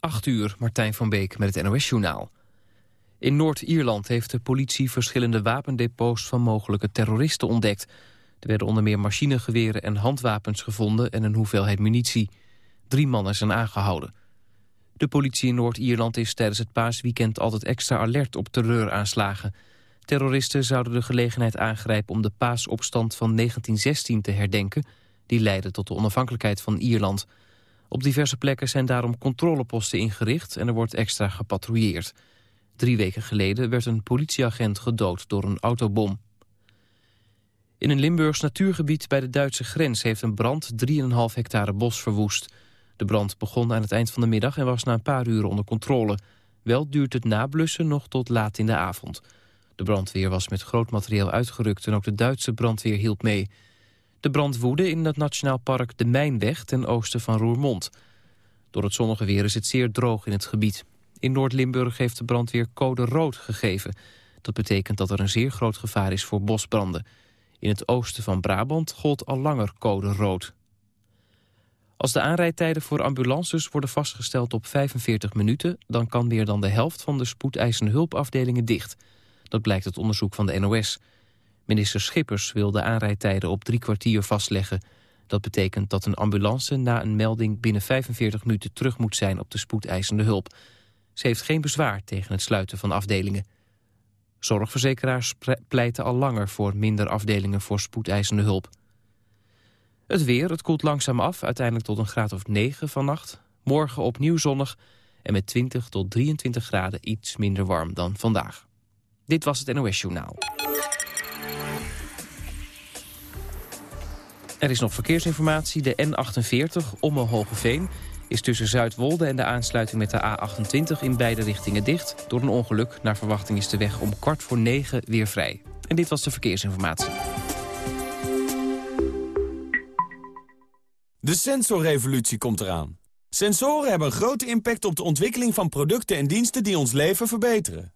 8 uur, Martijn van Beek met het NOS-journaal. In Noord-Ierland heeft de politie verschillende wapendepots van mogelijke terroristen ontdekt. Er werden onder meer machinegeweren en handwapens gevonden en een hoeveelheid munitie. Drie mannen zijn aangehouden. De politie in Noord-Ierland is tijdens het paasweekend altijd extra alert op terreuraanslagen. Terroristen zouden de gelegenheid aangrijpen om de paasopstand van 1916 te herdenken... die leidde tot de onafhankelijkheid van Ierland... Op diverse plekken zijn daarom controleposten ingericht en er wordt extra gepatrouilleerd. Drie weken geleden werd een politieagent gedood door een autobom. In een Limburgs natuurgebied bij de Duitse grens heeft een brand 3,5 hectare bos verwoest. De brand begon aan het eind van de middag en was na een paar uren onder controle. Wel duurt het nablussen nog tot laat in de avond. De brandweer was met groot materieel uitgerukt en ook de Duitse brandweer hielp mee. De brand woedde in het Nationaal Park de Mijnweg ten oosten van Roermond. Door het zonnige weer is het zeer droog in het gebied. In Noord-Limburg heeft de brandweer code rood gegeven. Dat betekent dat er een zeer groot gevaar is voor bosbranden. In het oosten van Brabant gold al langer code rood. Als de aanrijdtijden voor ambulances worden vastgesteld op 45 minuten... dan kan meer dan de helft van de spoedeisende hulpafdelingen dicht. Dat blijkt uit onderzoek van de NOS. Minister Schippers wil de aanrijdtijden op drie kwartier vastleggen. Dat betekent dat een ambulance na een melding binnen 45 minuten terug moet zijn op de spoedeisende hulp. Ze heeft geen bezwaar tegen het sluiten van afdelingen. Zorgverzekeraars pleiten al langer voor minder afdelingen voor spoedeisende hulp. Het weer, het koelt langzaam af, uiteindelijk tot een graad of 9 vannacht. Morgen opnieuw zonnig en met 20 tot 23 graden iets minder warm dan vandaag. Dit was het NOS Journaal. Er is nog verkeersinformatie. De N48 Omme Hogeveen is tussen Zuidwolde en de aansluiting met de A28 in beide richtingen dicht. Door een ongeluk. Naar verwachting is de weg om kwart voor negen weer vrij. En dit was de verkeersinformatie. De sensorrevolutie komt eraan. Sensoren hebben een grote impact op de ontwikkeling van producten en diensten die ons leven verbeteren.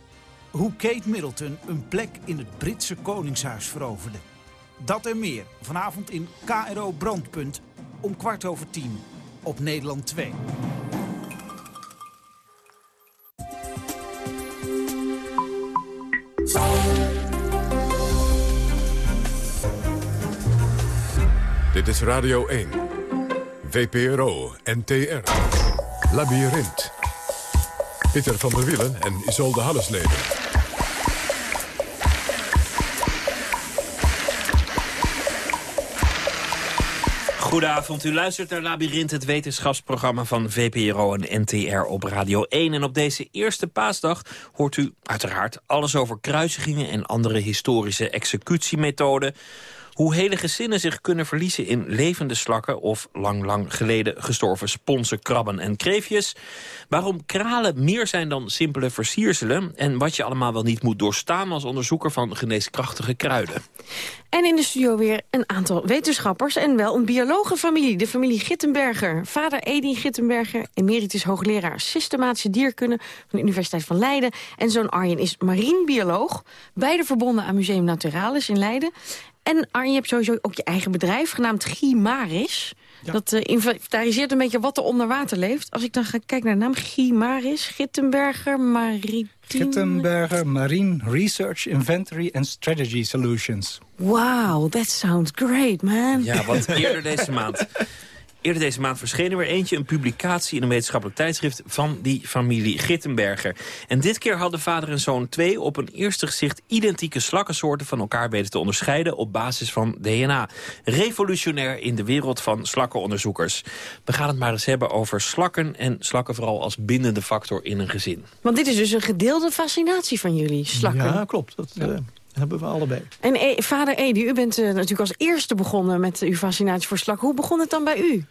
Hoe Kate Middleton een plek in het Britse Koningshuis veroverde. Dat en meer vanavond in KRO Brandpunt om kwart over tien op Nederland 2. Dit is Radio 1. VPRO NTR. Labyrinth. Peter van der Wielen en Isolde Hallesleden. Goedenavond, u luistert naar Labyrinth, het wetenschapsprogramma van VPRO en NTR op Radio 1. En op deze eerste paasdag hoort u uiteraard alles over kruisigingen en andere historische executiemethoden. Hoe hele gezinnen zich kunnen verliezen in levende slakken... of lang, lang geleden gestorven sponsen, krabben en kreefjes. Waarom kralen meer zijn dan simpele versierselen... en wat je allemaal wel niet moet doorstaan als onderzoeker van geneeskrachtige kruiden. En in de studio weer een aantal wetenschappers en wel een biologenfamilie. De familie Gittenberger. Vader Edin Gittenberger, emeritus hoogleraar systematische dierkunde... van de Universiteit van Leiden. En zoon Arjen is marinebioloog. Beide verbonden aan Museum Naturalis in Leiden. En Arjen, je hebt sowieso ook je eigen bedrijf, genaamd Gimaris. Dat uh, inventariseert een beetje wat er onder water leeft. Als ik dan ga kijken naar de naam Gimaris, Gittenberger, Maritiem... Gittenberger Marine Research Inventory and Strategy Solutions. Wow, that sounds great, man. Ja, want eerder deze maand Eerder deze maand verscheen er weer eentje, een publicatie in een wetenschappelijk tijdschrift van die familie Gittenberger. En dit keer hadden vader en zoon twee op een eerste gezicht identieke slakkensoorten van elkaar weten te onderscheiden op basis van DNA. Revolutionair in de wereld van slakkenonderzoekers. We gaan het maar eens hebben over slakken en slakken vooral als bindende factor in een gezin. Want dit is dus een gedeelde fascinatie van jullie, slakken. Ja, klopt. Dat, ja. Uh, hebben we allebei. En e vader Edi, u bent uh, natuurlijk als eerste begonnen met uw fascinatie voor slakken. Hoe begon het dan bij u?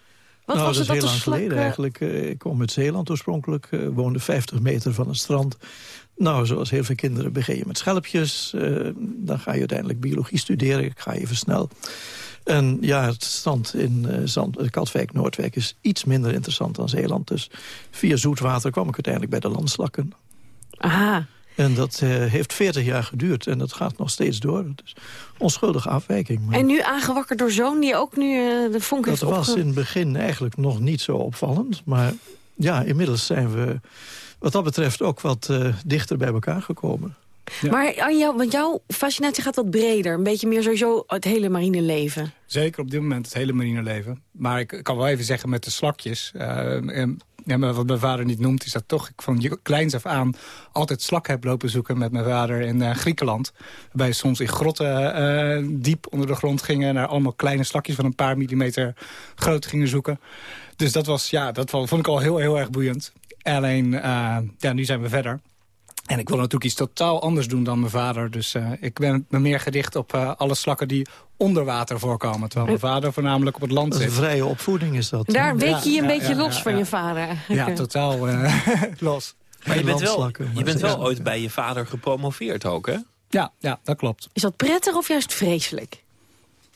Wat nou, was dat het is dat heel lang slak... geleden eh, eigenlijk. Eh, Ik kom uit Zeeland oorspronkelijk, eh, woonde 50 meter van het strand. Nou, zoals heel veel kinderen begin je met schelpjes. eh, dan ga je uiteindelijk biologie studeren, ik ga even snel. En ja, het strand in eh, Zand, eh, Katwijk, Noordwijk is iets minder interessant dan Zeeland. Dus via zoetwater kwam ik uiteindelijk bij de landslakken. Aha. En dat eh, heeft 40 jaar geduurd en dat gaat nog steeds door. Dus onschuldige afwijking. Maar En nu aangewakkerd door zoon die ook nu eh, de vonk dat heeft was opge... in het begin eigenlijk nog niet zo opvallend. Maar ja, inmiddels zijn we wat dat betreft ook wat eh, dichter bij elkaar gekomen. Maar aan jou, want jouw fascinatie gaat wat breder. Een beetje meer sowieso het hele marine leven. Zeker op dit moment het hele marineleven. Maar ik kan wel even zeggen met de slakjes. en, ja, maar wat mijn vader niet noemt, is dat toch ik van kleins af aan altijd slak heb lopen zoeken met mijn vader in eh, Griekenland. Waarbij soms in grotten eh, diep onder de grond gingen... naar allemaal kleine slakjes van een paar millimeter groot gingen zoeken. Dus dat, was, ja, dat vond ik al heel, heel erg boeiend. Alleen, eh, ja, nu zijn we verder. En ik wil natuurlijk iets totaal anders doen dan mijn vader. Dus eh, ik ben me meer gericht op eh, alle slakken die onder water voorkomen. Terwijl mijn vader voornamelijk op het land Dat is een zit. vrije opvoeding is dat. Daar weet Ja, je je een ja, beetje ja, los ja, van ja. je vader eigenlijk. Ja, totaal eh, los. Maar je bent wel, je bent wel ooit bij je vader gepromoveerd ook, hè? Ja, ja, dat klopt. Is dat prettig of juist vreselijk?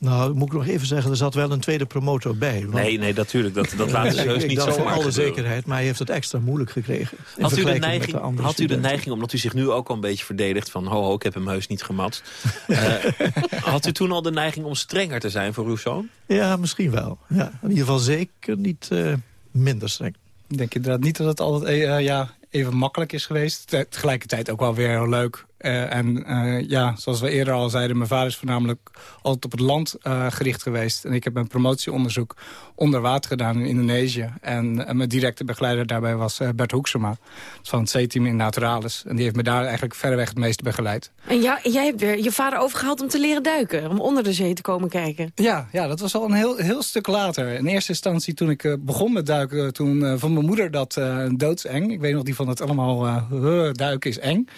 Nou, moet ik nog even zeggen, er zat wel een tweede promotor bij. want- Nee, nee, natuurlijk. Dat, dat laten ze heus ik niet dacht voor alle gebeuren. zekerheid, maar hij heeft het extra moeilijk gekregen. Had u, de neiging, andere had u de neiging, omdat u zich nu ook al een beetje verdedigt... van ho, ho, ik heb hem heus niet gematst. Eh, had u toen al de neiging om strenger te zijn voor uw zoon? Ja, misschien wel. Ja, in ieder geval zeker niet eh, minder streng. Ik denk inderdaad niet dat het altijd eh, ja, even makkelijk is geweest. Te- Tegelijkertijd ook wel weer heel leuk. Eh, en eh, ja, zoals we eerder al zeiden... mijn vader is voornamelijk altijd op het land eh, gericht geweest. En ik heb mijn promotieonderzoek onder water gedaan in Indonesië. En mijn directe begeleider daarbij was Bert Hoeksema. Van het C-team in Naturalis. En die heeft me daar eigenlijk verreweg het meeste begeleid. En jij hebt weer je vader overgehaald om te leren duiken. Om onder de zee te komen kijken. Ja, ja, dat was al een heel, heel stuk later. In eerste instantie toen ik begon met duiken... toen van mijn moeder dat doodseng. Ik weet nog, die vond het allemaal... eh, "Huh, duiken is eng.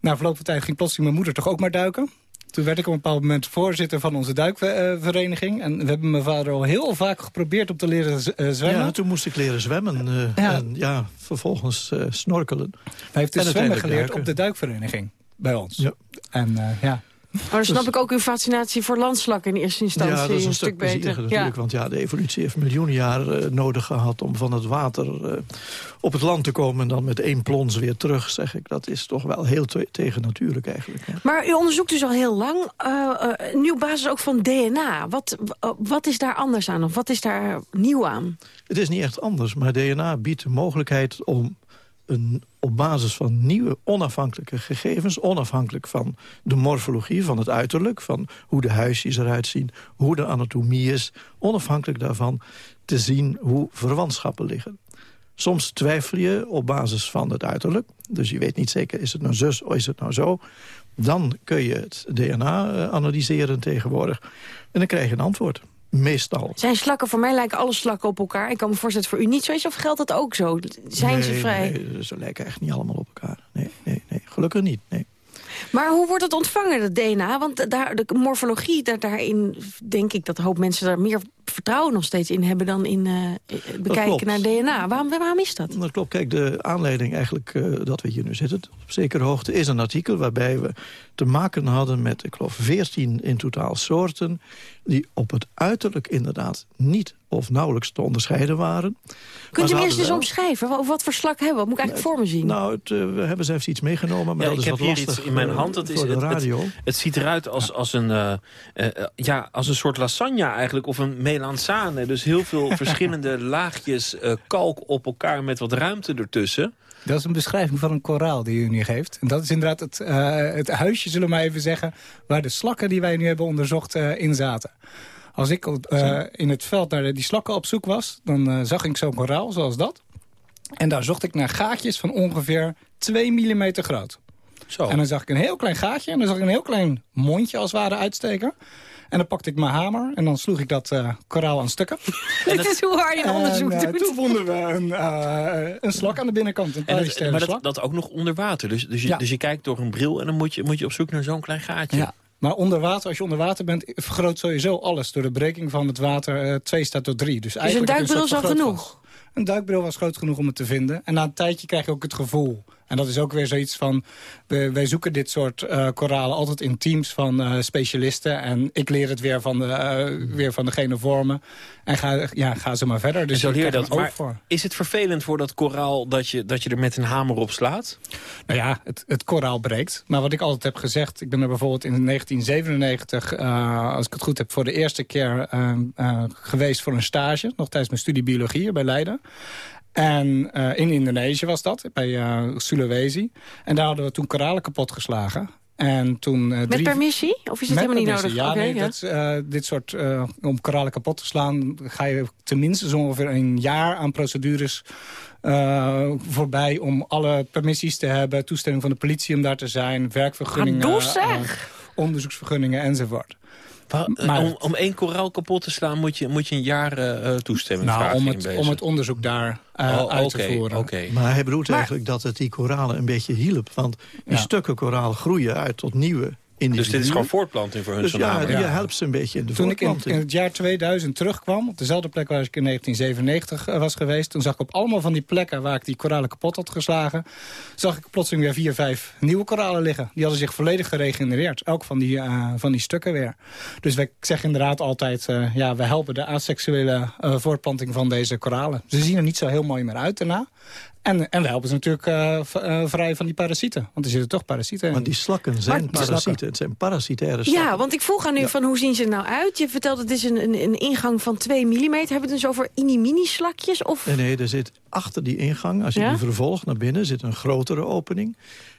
Na verloop van tijd ging plotseling mijn moeder toch ook maar duiken. Toen werd ik op een bepaald moment voorzitter van onze duikvereniging. En we hebben mijn vader al heel vaak geprobeerd om te leren eh, zwemmen. Ja, toen moest ik leren zwemmen. eh, Ja. En ja, vervolgens eh, snorkelen. Hij heeft dus En zwemmen geleerd duiken. op de duikvereniging bij ons. Ja. En ja, Maar dan snap ik ook uw fascinatie voor landslakken in eerste instantie ja, dat is een, stuk beter. plezieriger natuurlijk. Want ja, de evolutie heeft miljoenen jaren eh, nodig gehad... om van het water eh, op het land te komen... en dan met één plons weer terug, zeg ik. Dat is toch wel heel te tegennatuurlijk eigenlijk. hè. Maar u onderzoekt dus al heel lang, eh, eh, op basis ook van DNA. Wat, wat is daar anders aan of wat is daar nieuw aan? Het is niet echt anders, maar DNA biedt de mogelijkheid om een, op basis van nieuwe onafhankelijke gegevens... onafhankelijk van de morfologie, van het uiterlijk... van hoe de huisjes eruit zien, hoe de anatomie is... onafhankelijk daarvan te zien hoe verwantschappen liggen. Soms twijfel je op basis van het uiterlijk. Dus je weet niet zeker, is het nou zus of is het nou zo? Dan kun je het DNA eh, analyseren tegenwoordig. En dan krijg je een antwoord. Meestal. Zijn slakken, voor mij lijken alle slakken op elkaar. Ik kan me voorstellen voor u niet zo is, of geldt dat ook zo? Zijn ze vrij? Nee, ze lijken echt niet allemaal op elkaar. Nee, nee, nee. Gelukkig niet, nee. Maar hoe wordt het ontvangen, dat DNA? Want daar, de morfologie, daar, daarin denk ik dat een hoop mensen daar meer vertrouwen nog steeds in hebben... dan in eh, bekijken klopt. naar DNA. Waarom, waarom is dat? Dat klopt. Kijk, de aanleiding eigenlijk eh, dat we hier nu zitten... op zekere hoogte is een artikel waarbij we te maken hadden met... ik geloof 14 in totaal soorten... die op het uiterlijk inderdaad niet of nauwelijks te onderscheiden waren. Kunt u me eerst eens wel- omschrijven? Wat, wat voor slak hebben we? Wat moet ik eigenlijk voor me zien? Nou, het, eh, we hebben zelfs iets meegenomen, maar Ja, dat ik is heb wat hier lastig iets in mijn eh, hand. Dat is het- het- radio. Het ziet eruit als, als, een, eh, eh, ja, als een soort lasagne eigenlijk, of een melanzane. Dus heel veel verschillende laagjes eh, kalk op elkaar met wat ruimte ertussen. Dat is een beschrijving van een koraal die u nu geeft. En dat is inderdaad het, eh, het huisje, zullen we maar even zeggen... waar de slakken die wij nu hebben onderzocht eh, in zaten. Als ik in het veld naar die slakken op zoek was... dan zag ik zo'n koraal zoals dat. En daar zocht ik naar gaatjes van ongeveer 2 mm groot. Zo. En dan zag ik een heel klein gaatje en dan zag ik een heel klein mondje als het ware uitsteken. En dan pakte ik mijn hamer en dan sloeg ik dat eh, koraal aan stukken. Dit is hoe hard je een onderzoek en, eh, doet. toen vonden we een, eh, een slak aan de binnenkant, een En dat, maar slak. dat, dat ook nog onder water. Dus, dus, je, Ja. dus je kijkt door een bril en dan moet je, moet je op zoek naar zo'n klein gaatje. Ja. Maar onder water, als je onder water bent, vergroot sowieso alles. Door de breking van het water, uh, 2 staat tot 3. Dus, dus een duikbril is al genoeg? Een duikbril was groot genoeg om het te vinden. En na een tijdje krijg je ook het gevoel. En dat is ook weer zoiets van... wij zoeken dit soort uh, koralen altijd in teams van uh, specialisten. En ik leer het weer van, de, uh, weer van degene vormen. En ga, ja, ga ze maar verder. Dus zo leer dat. Maar voor. is het vervelend voor dat koraal dat je, dat je er met een hamer op slaat? Nou ja, het, het koraal breekt. Maar wat ik altijd heb gezegd... Ik ben er bijvoorbeeld in 1997, als ik het goed heb... voor de eerste keer geweest voor een stage. Nog tijdens mijn studie biologie bij Leiden. En uh, in Indonesië was dat, bij uh, Sulawesi. En daar hadden we toen koralen kapot geslagen. En toen, uh, Met permissie? Of is het helemaal niet nodig? Ja, nee, ja. Dat, uh, dit soort, uh, om koralen kapot te slaan... ga je tenminste zo ongeveer een jaar aan procedures voorbij... om alle permissies te hebben, toestemming van de politie om daar te zijn... werkvergunningen, ah, onderzoeksvergunningen enzovoort. Maar, om, om één koraal kapot te slaan moet je, moet je een jaar uh, toestemming nou, vragen om het, om het onderzoek daar uh, oh, uit te voeren. Okay. Maar hij bedoelt eigenlijk dat het die koralen een beetje hielp. Want die ja. stukken koraal groeien uit tot nieuwe dus dit is gewoon voortplanting voor hun dus ja, je helpt ze een beetje in de Toen ik in, in, het jaar 2000 terugkwam, op dezelfde plek waar ik in 1997 was geweest... toen zag ik op allemaal van die plekken waar ik die koralen kapot had geslagen... zag ik plotseling weer vier, vijf nieuwe koralen liggen. Die hadden zich volledig geregenereerd. Elk van die, uh, van die stukken weer. Dus ik zeg inderdaad altijd, uh, ja, we helpen de asexuele uh, voortplanting van deze koralen. Ze zien er niet zo heel mooi meer uit daarna. En, en we helpen ze natuurlijk uh, vrij van die parasieten. Want er zitten toch parasieten in. Want die slakken zijn maar, parasieten. Slakken. Het zijn parasitaire slakken. Ja, want ik vroeg aan u ja. van hoe zien ze er nou uit? Je vertelt het is een, een, een ingang van 2 mm. Hebben we het dus over mini-mini slakjes? Of? Nee, nee, er zit achter die ingang, als je ja? die vervolgt naar binnen... zit een grotere opening.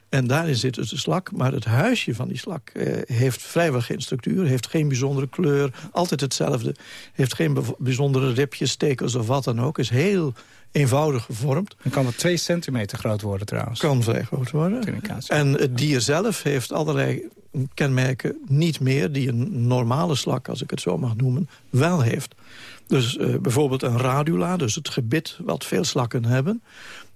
En daarin zit dus de slak. Maar het huisje van die slak eh, heeft vrijwel geen structuur. Heeft geen bijzondere kleur. Altijd hetzelfde. Heeft geen bijzondere ribjes, stekels of wat dan ook. Is heel eenvoudig gevormd. Dan kan het twee centimeter groot worden trouwens. Kan vrij groot worden. En het dier zelf heeft allerlei kenmerken niet meer... die een normale slak, als ik het zo mag noemen, wel heeft. Dus uh, bijvoorbeeld een radula, dus het gebit wat veel slakken hebben...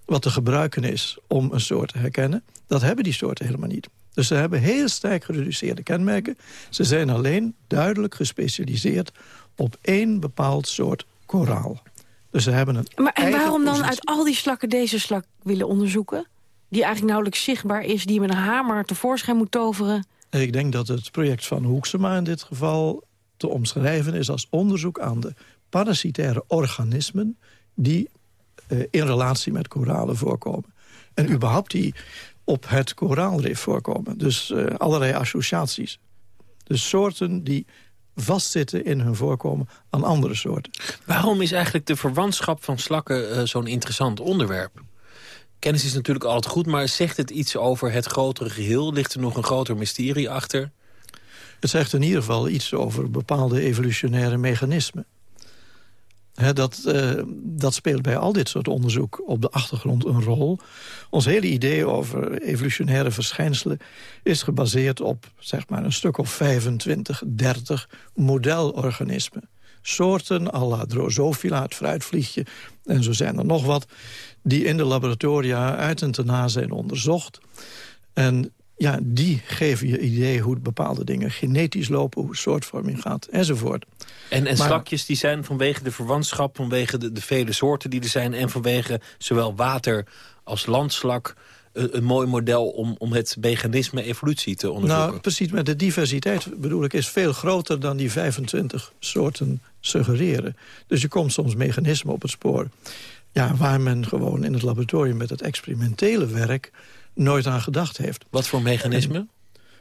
wat te gebruiken is om een soort te herkennen... dat hebben die soorten helemaal niet. Dus ze hebben heel sterk gereduceerde kenmerken. Ze zijn alleen duidelijk gespecialiseerd op één bepaald soort koraal. Dus ze hebben een Maar en waarom dan uit al die slakken deze slak willen onderzoeken? Die eigenlijk nauwelijks zichtbaar is, die met een hamer tevoorschijn moet toveren? Ik denk dat het project van Hoeksema in dit geval te omschrijven is als onderzoek aan de parasitaire organismen die uh, in relatie met koralen voorkomen. En überhaupt die op het koraalrif voorkomen. Dus uh, allerlei associaties. Dus soorten die vastzitten in hun voorkomen aan andere soorten. Waarom is eigenlijk de verwantschap van slakken uh, zo'n interessant onderwerp? Kennis is natuurlijk altijd goed, maar zegt het iets over het grotere geheel? Ligt er nog een groter mysterie achter? Het zegt in ieder geval iets over bepaalde evolutionaire mechanismen dat, uh, dat speelt bij al dit soort onderzoek op de achtergrond een rol. Ons hele idee over evolutionaire verschijnselen... is gebaseerd op zeg maar, een stuk of 25, 30 modelorganismen. Soorten à la Drosophila, het fruitvliegje, en zo zijn er nog wat... die in de laboratoria uit en te na zijn onderzocht. En ja, die geven je idee hoe bepaalde dingen genetisch lopen... hoe soortvorming gaat, enzovoort. En, en maar, slakjes die zijn vanwege de verwantschap... vanwege de, de, vele soorten die er zijn... en vanwege zowel water als landslak... Een, een mooi model om, om het veganisme evolutie te onderzoeken. Nou, precies, maar de diversiteit bedoel ik is veel groter... dan die 25 soorten suggereren. Dus je komt soms mechanismen op het spoor... Ja, waar men gewoon in het laboratorium met het experimentele werk nooit aan gedacht heeft. Wat voor mechanismen?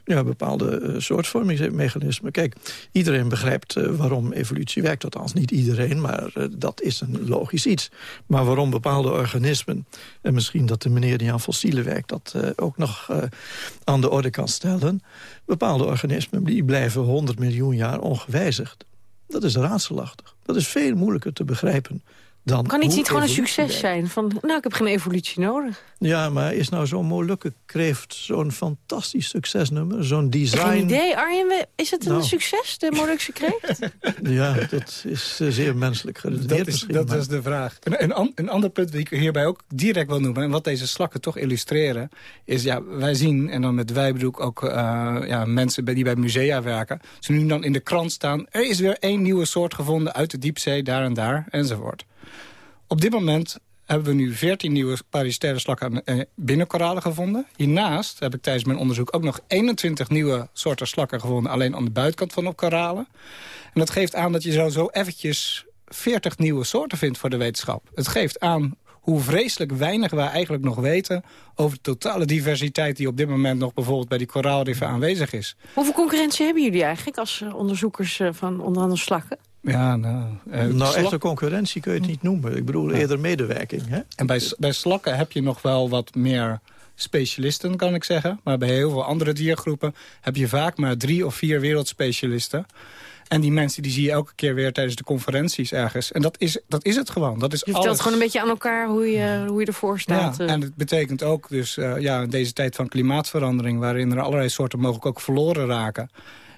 Ja, bepaalde uh, soortvormingsmechanismen. Kijk, iedereen begrijpt uh, waarom evolutie werkt. Althans, niet iedereen, maar uh, dat is een logisch iets. Maar waarom bepaalde organismen... en misschien dat de meneer die aan fossielen werkt... dat ook nog aan de orde kan stellen... bepaalde organismen die blijven 100 miljoen jaar ongewijzigd. Dat is raadselachtig. Dat is veel moeilijker te begrijpen dan Kan iets niet gewoon een succes zijn? Van, nou, ik heb geen evolutie nodig. Ja, maar is nou zo'n Molukke kreeft zo'n fantastisch succesnummer? Zo'n design... Geen idee, Arjen, is het een Nou. succes, de Molukse kreeft? Ja, dat is eh, zeer menselijk geredeneerd Dat is, dat maar- is de vraag. Een, een, an- een ander punt dat ik hierbij ook direct wil noemen... en wat deze slakken toch illustreren... is ja, wij zien, en dan met wij bedoel ik ook eh, ja, mensen bij- die bij musea werken... ze nu dan in de krant staan... er is weer één nieuwe soort gevonden uit de diepzee, daar en daar, enzovoort. Op dit moment hebben we nu 14 nieuwe parasitaire slakken eh, binnen koralen gevonden. Hiernaast heb ik tijdens mijn onderzoek ook nog 21 nieuwe soorten slakken gevonden... alleen aan de buitenkant van op koralen. En dat geeft aan dat je zo, zo eventjes 40 nieuwe soorten vindt voor de wetenschap. Het geeft aan hoe vreselijk weinig wij eigenlijk nog weten... over de totale diversiteit die op dit moment nog bijvoorbeeld bij die koraalriffen aanwezig is. Hoeveel concurrentie hebben jullie eigenlijk als eh, onderzoekers eh, van onder andere slakken? Ja, nou... eh, Nou, echte concurrentie kun je het niet noemen. Ik bedoel eerder medewerking. Hè? En bij, bij slakken heb je nog wel wat meer specialisten, kan ik zeggen. Maar bij heel veel andere diergroepen heb je vaak maar drie of vier wereldspecialisten. En die mensen die zie je elke keer weer tijdens de conferenties ergens. En dat is, dat is het gewoon. Dat is Je vertelt alles. gewoon een beetje aan elkaar hoe je, hoe je ervoor staat. Ja, eh. en het betekent ook dus eh, ja, in deze tijd van klimaatverandering... waarin er allerlei soorten mogelijk ook verloren raken...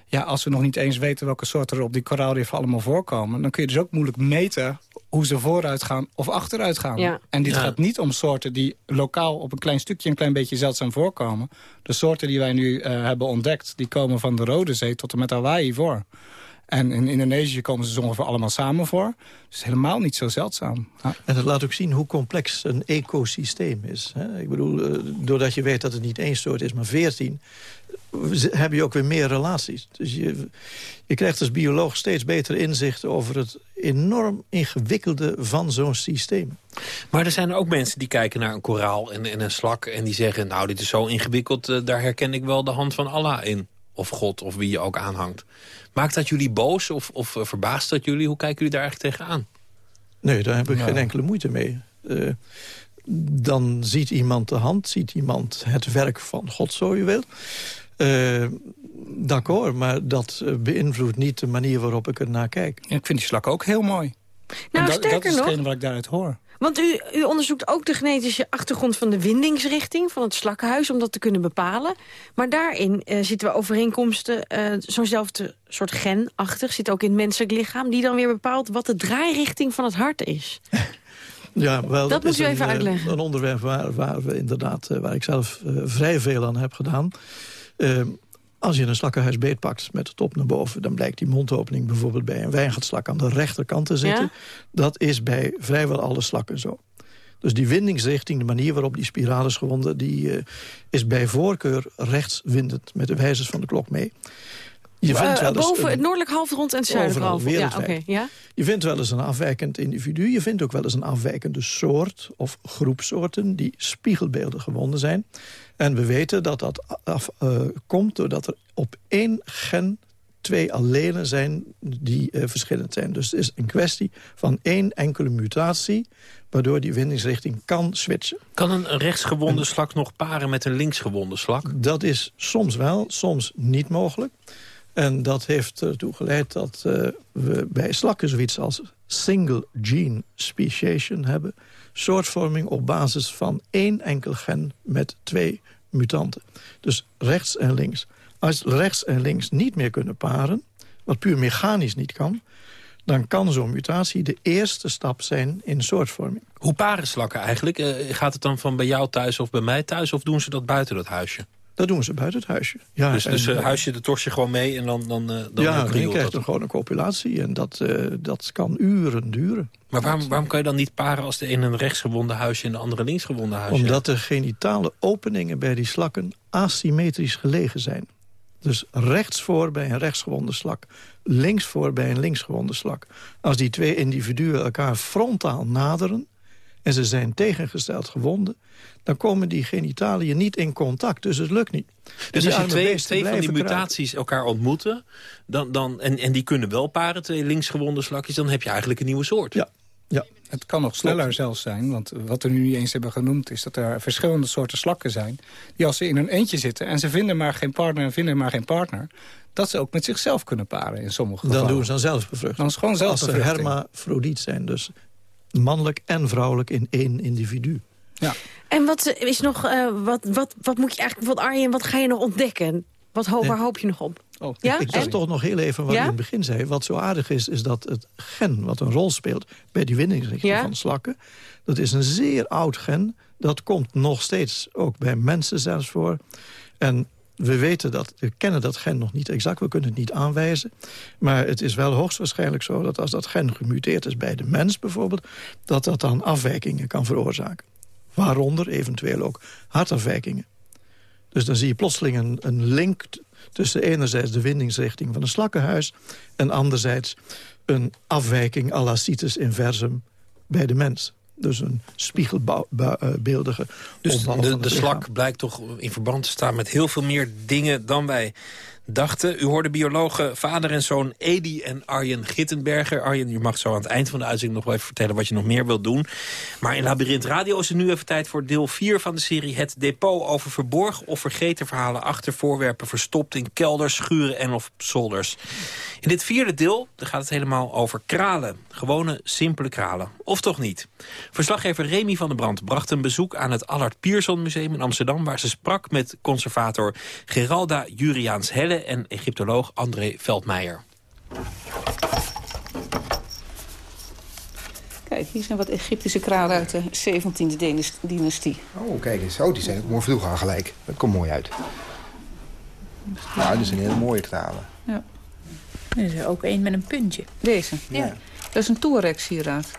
Ja, als we nog niet eens weten welke soorten er op die koraalriffen allemaal voorkomen... dan kun je dus ook moeilijk meten hoe ze vooruit gaan of achteruit gaan. Ja. En dit Ja. gaat niet om soorten die lokaal op een klein stukje... een klein beetje zeldzaam voorkomen. De soorten die wij nu eh, hebben ontdekt... die komen van de Rode Zee tot en met Hawaii voor. En in Indonesië komen ze zo ongeveer allemaal samen voor. Dus helemaal niet zo zeldzaam. Ja. En het laat ook zien hoe complex een ecosysteem is. Hè? Ik bedoel, eh, doordat je weet dat het niet één soort is, maar veertien... heb je ook weer meer relaties. Dus je, je krijgt als bioloog steeds beter inzicht over het enorm ingewikkelde van zo'n systeem. Maar er zijn ook mensen die kijken naar een koraal en, en een slak... en die zeggen, nou, dit is zo ingewikkeld, eh, daar herken ik wel de hand van Allah in. Of God, of wie je ook aanhangt. Maakt dat jullie boos of, of eh, verbaast dat jullie? Hoe kijken jullie daar eigenlijk tegenaan? Nee, daar heb ik Nou. geen enkele moeite mee. Eh, dan ziet iemand de hand, ziet iemand het werk van God, zo je wil. Eh, D'accord, maar dat beïnvloedt niet de manier waarop ik er naar kijk. Ja, Ik vind die slakken ook heel mooi. Nou, dat, sterker dat is nog, wat ik daaruit hoor. want u, u onderzoekt ook de genetische achtergrond van de windingsrichting van het slakkenhuis, om dat te kunnen bepalen. Maar daarin eh, zitten we overeenkomsten, eh zo'nzelfde soort genachtig, zit ook in het menselijk lichaam, die dan weer bepaalt wat de draairichting van het hart is. Ja, wel, Dat moet is u even eh, uitleggen. Een onderwerp waar, waar, we inderdaad, eh, waar ik zelf vrij veel aan heb gedaan. Eh, als je een slakkenhuis beetpakt met de top naar boven... dan blijkt die mondopening bijvoorbeeld bij een wijngaatslak aan de rechterkant te zitten. Ja? Dat is bij vrijwel alle slakken zo. Dus die windingsrichting, de manier waarop die spiraal is gewonden... die eh, is bij voorkeur rechtswindend met de wijzers van de klok mee. Je vindt Eh, wel eens boven een- het noordelijk halfrond en het zuidelijk halfrond. Ja, ja? je vindt wel eens een afwijkend individu. Je vindt ook wel eens een afwijkende soort of groepsoorten... die spiegelbeelden gewonden zijn. En we weten dat dat af, eh, komt doordat er op één gen twee allelen zijn die eh, verschillend zijn. Dus het is een kwestie van één enkele mutatie... waardoor die windingsrichting kan switchen. Kan een rechtsgewonde slak nog paren met een linksgewonde slak? Dat is soms wel, soms niet mogelijk. En dat heeft ertoe geleid dat eh, we bij slakken zoiets als single gene speciation hebben. Soortvorming op basis van één enkel gen met twee mutanten. Dus rechts en links. Als rechts en links niet meer kunnen paren, wat puur mechanisch niet kan... dan kan zo'n mutatie de eerste stap zijn in soortvorming. Hoe paren slakken eigenlijk? Eh, gaat het dan van bij jou thuis of bij mij thuis? Of doen ze dat buiten dat huisje? Dat doen ze buiten het huisje. Ja, dus dus en, eh, eh, huisje de torsje gewoon mee en dan, dan, eh, dan ja, dan krijgt dat. er gewoon een copulatie. En dat, dat kan uren duren. Maar waarom, waarom kan je dan niet paren als de ene een rechtsgewonde huisje en de andere linksgewonde huisje? Omdat de genitale openingen bij die slakken asymmetrisch gelegen zijn. Dus rechts voor bij een rechtsgewonde slak. Links voor bij een linksgewonde slak. Als die twee individuen elkaar frontaal naderen... en ze zijn tegengesteld gewonden... dan komen die genitaliën niet in contact. Dus het lukt niet. Dus als je twee, van die mutaties elkaar ontmoeten... Dan, dan, en, en die kunnen wel paren, twee linksgewonde slakjes... dan heb je eigenlijk een nieuwe soort. Ja, ja. Het kan nog sneller zelfs zijn, want wat we nu niet eens hebben genoemd... is dat er verschillende soorten slakken zijn... die als ze in een eentje zitten en ze vinden maar geen partner en vinden maar geen partner... dat ze ook met zichzelf kunnen paren in sommige Dan gevallen. doen ze dan zelfbevruchting. Dan is gewoon Als ze zelfbevruchting. hermafrodiet zijn. Dus mannelijk en vrouwelijk in één individu. Ja. En wat is nog, uh, wat, wat, wat moet je eigenlijk, wat Arjen, wat ga je nog ontdekken? Wat hoop, waar hoop je nog op? Oh, ja? Ik dacht toch nog heel even wat ja? ik in het begin zei. Wat zo aardig is, is dat het gen wat een rol speelt... bij die winningsrichting ja? van slakken... dat is een zeer oud gen. Dat komt nog steeds ook bij mensen zelfs voor. En we weten dat, we kennen dat gen nog niet exact, we kunnen het niet aanwijzen. Maar het is wel hoogstwaarschijnlijk zo dat als dat gen gemuteerd is bij de mens bijvoorbeeld... dat dat dan afwijkingen kan veroorzaken. Waaronder eventueel ook hartafwijkingen. Dus dan zie je plotseling een, link tussen enerzijds de windingsrichting van een slakkenhuis... en anderzijds een afwijking à la inversum bij de mens. Dus een spiegelbeeldige Dus de, de slak blijkt toch in verband te staan met heel veel meer dingen dan wij dachten. U hoorde biologen vader en zoon Edi en Arjen Gittenberger. Arjen, u mag zo aan het eind van de uitzending nog wel even vertellen wat je nog meer wilt doen. Maar in Labyrinth Radio is er nu even tijd voor deel 4 van de serie Het Depot over verborgen of vergeten verhalen achter voorwerpen verstopt in kelders, schuren en of zolders. In dit vierde deel gaat het helemaal over kralen. Gewone, simpele kralen. Of toch niet? Verslaggever Remy van der Brand bracht een bezoek aan het Allard Pierson Museum in Amsterdam... waar ze sprak met conservator Geralda Juriaans-Helle en Egyptoloog André Veldmeijer. Kijk, hier zijn wat Egyptische kralen uit de 17e dynastie. Oh, kijk eens. Oh, die zijn ook mooi vroeg gelijk. Dat komt mooi uit. Nou, dit zijn hele mooie kralen. Ja. Er is er ook één met een puntje. Deze? Ja. Dat is een Touareg-sieraad.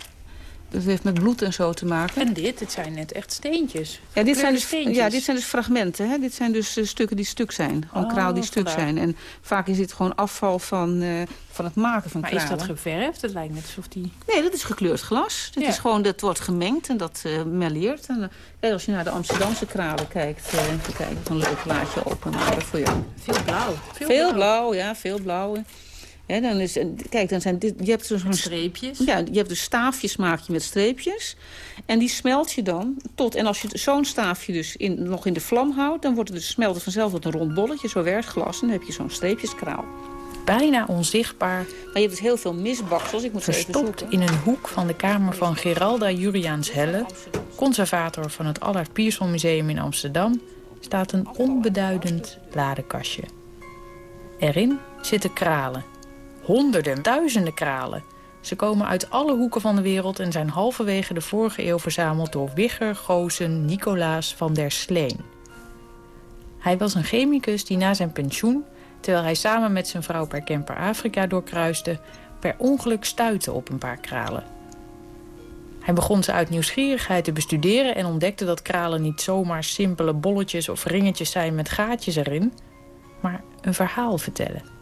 Dat heeft met bloed en zo te maken. En dit, het zijn net echt steentjes. Ja, dit, zijn dus, ja, dit zijn dus fragmenten. Hè? Dit zijn dus uh, stukken die stuk zijn. Gewoon oh, kraal die stuk zijn. En vaak is dit gewoon afval van, uh, van het maken van maar kralen. Maar is dat geverfd? Het lijkt net alsof die... Nee, dat is gekleurd glas. Dit is gewoon, dat wordt gemengd en dat uh, melleert. En, als je naar de Amsterdamse kralen kijkt... even kijken, een leuk plaatje openmaken voor jou. Veel blauw. Veel, veel blauw. blauw. ja, veel blauw. Dan is, kijk, dan zijn dit, je hebt dus zo'n streepjes. Ja, je hebt dus staafjes maak je met streepjes. En die smelt je dan tot. En als je zo'n staafje dus in, nog in de vlam houdt, dan wordt het dus smelt het vanzelf tot een rond bolletje. Zo werkt glas. En dan heb je zo'n streepjeskraal. Bijna onzichtbaar. Maar je hebt dus heel veel misbaksels. Ik moet Verstopt in een hoek van de kamer van Geralda Juriaans Helle, conservator van het Allard Pierson Museum in Amsterdam, staat een onbeduidend ladekastje. Erin zitten kralen honderden, duizenden kralen. Ze komen uit alle hoeken van de wereld en zijn halverwege de vorige eeuw verzameld door Wigger Goosen Nicolaas van der Sleen. Hij was een chemicus die na zijn pensioen, terwijl hij samen met zijn vrouw per camper Afrika doorkruiste, per ongeluk stuitte op een paar kralen. Hij begon ze uit nieuwsgierigheid te bestuderen en ontdekte dat kralen niet zomaar simpele bolletjes of ringetjes zijn met gaatjes erin, maar een verhaal vertellen.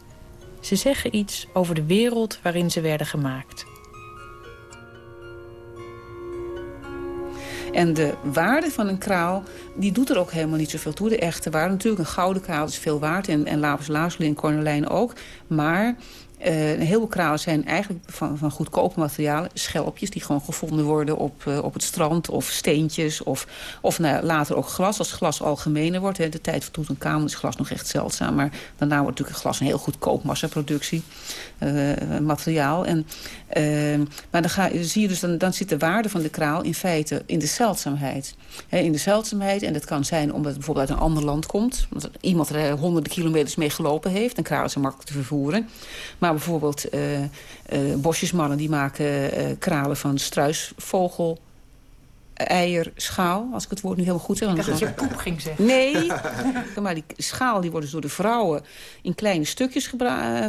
Ze zeggen iets over de wereld waarin ze werden gemaakt. En de waarde van een kraal, die doet er ook helemaal niet zoveel toe. De echte waarde. Natuurlijk, een gouden kraal is veel waard. En, en lapis lazuli en cornelijn ook. Maar uh, een heleboel kralen zijn eigenlijk van, van goedkope materialen. Schelpjes die gewoon gevonden worden op, uh, op het strand. Of steentjes. Of, of nou, later ook glas. Als glas algemener wordt. Hè, de tijd van Toetankamon is glas nog echt zeldzaam. Maar daarna wordt natuurlijk glas een heel goedkoop massaproductie. Uh, materiaal. En, maar dan, ga, zie je dus, dan, dan zit de waarde van de kraal in feite in de zeldzaamheid. In de zeldzaamheid. En dat kan zijn omdat het bijvoorbeeld uit een ander land komt. Omdat iemand er honderden kilometers mee gelopen heeft. En kraal is makkelijk te vervoeren. Bijvoorbeeld uh, uh, bosjesmannen die maken uh, kralen van struisvogel eierschaal, als ik het woord nu helemaal goed zeg. Ik dacht dat je poep ging zeggen. Nee, maar die schaal die wordt dus door de vrouwen in kleine stukjes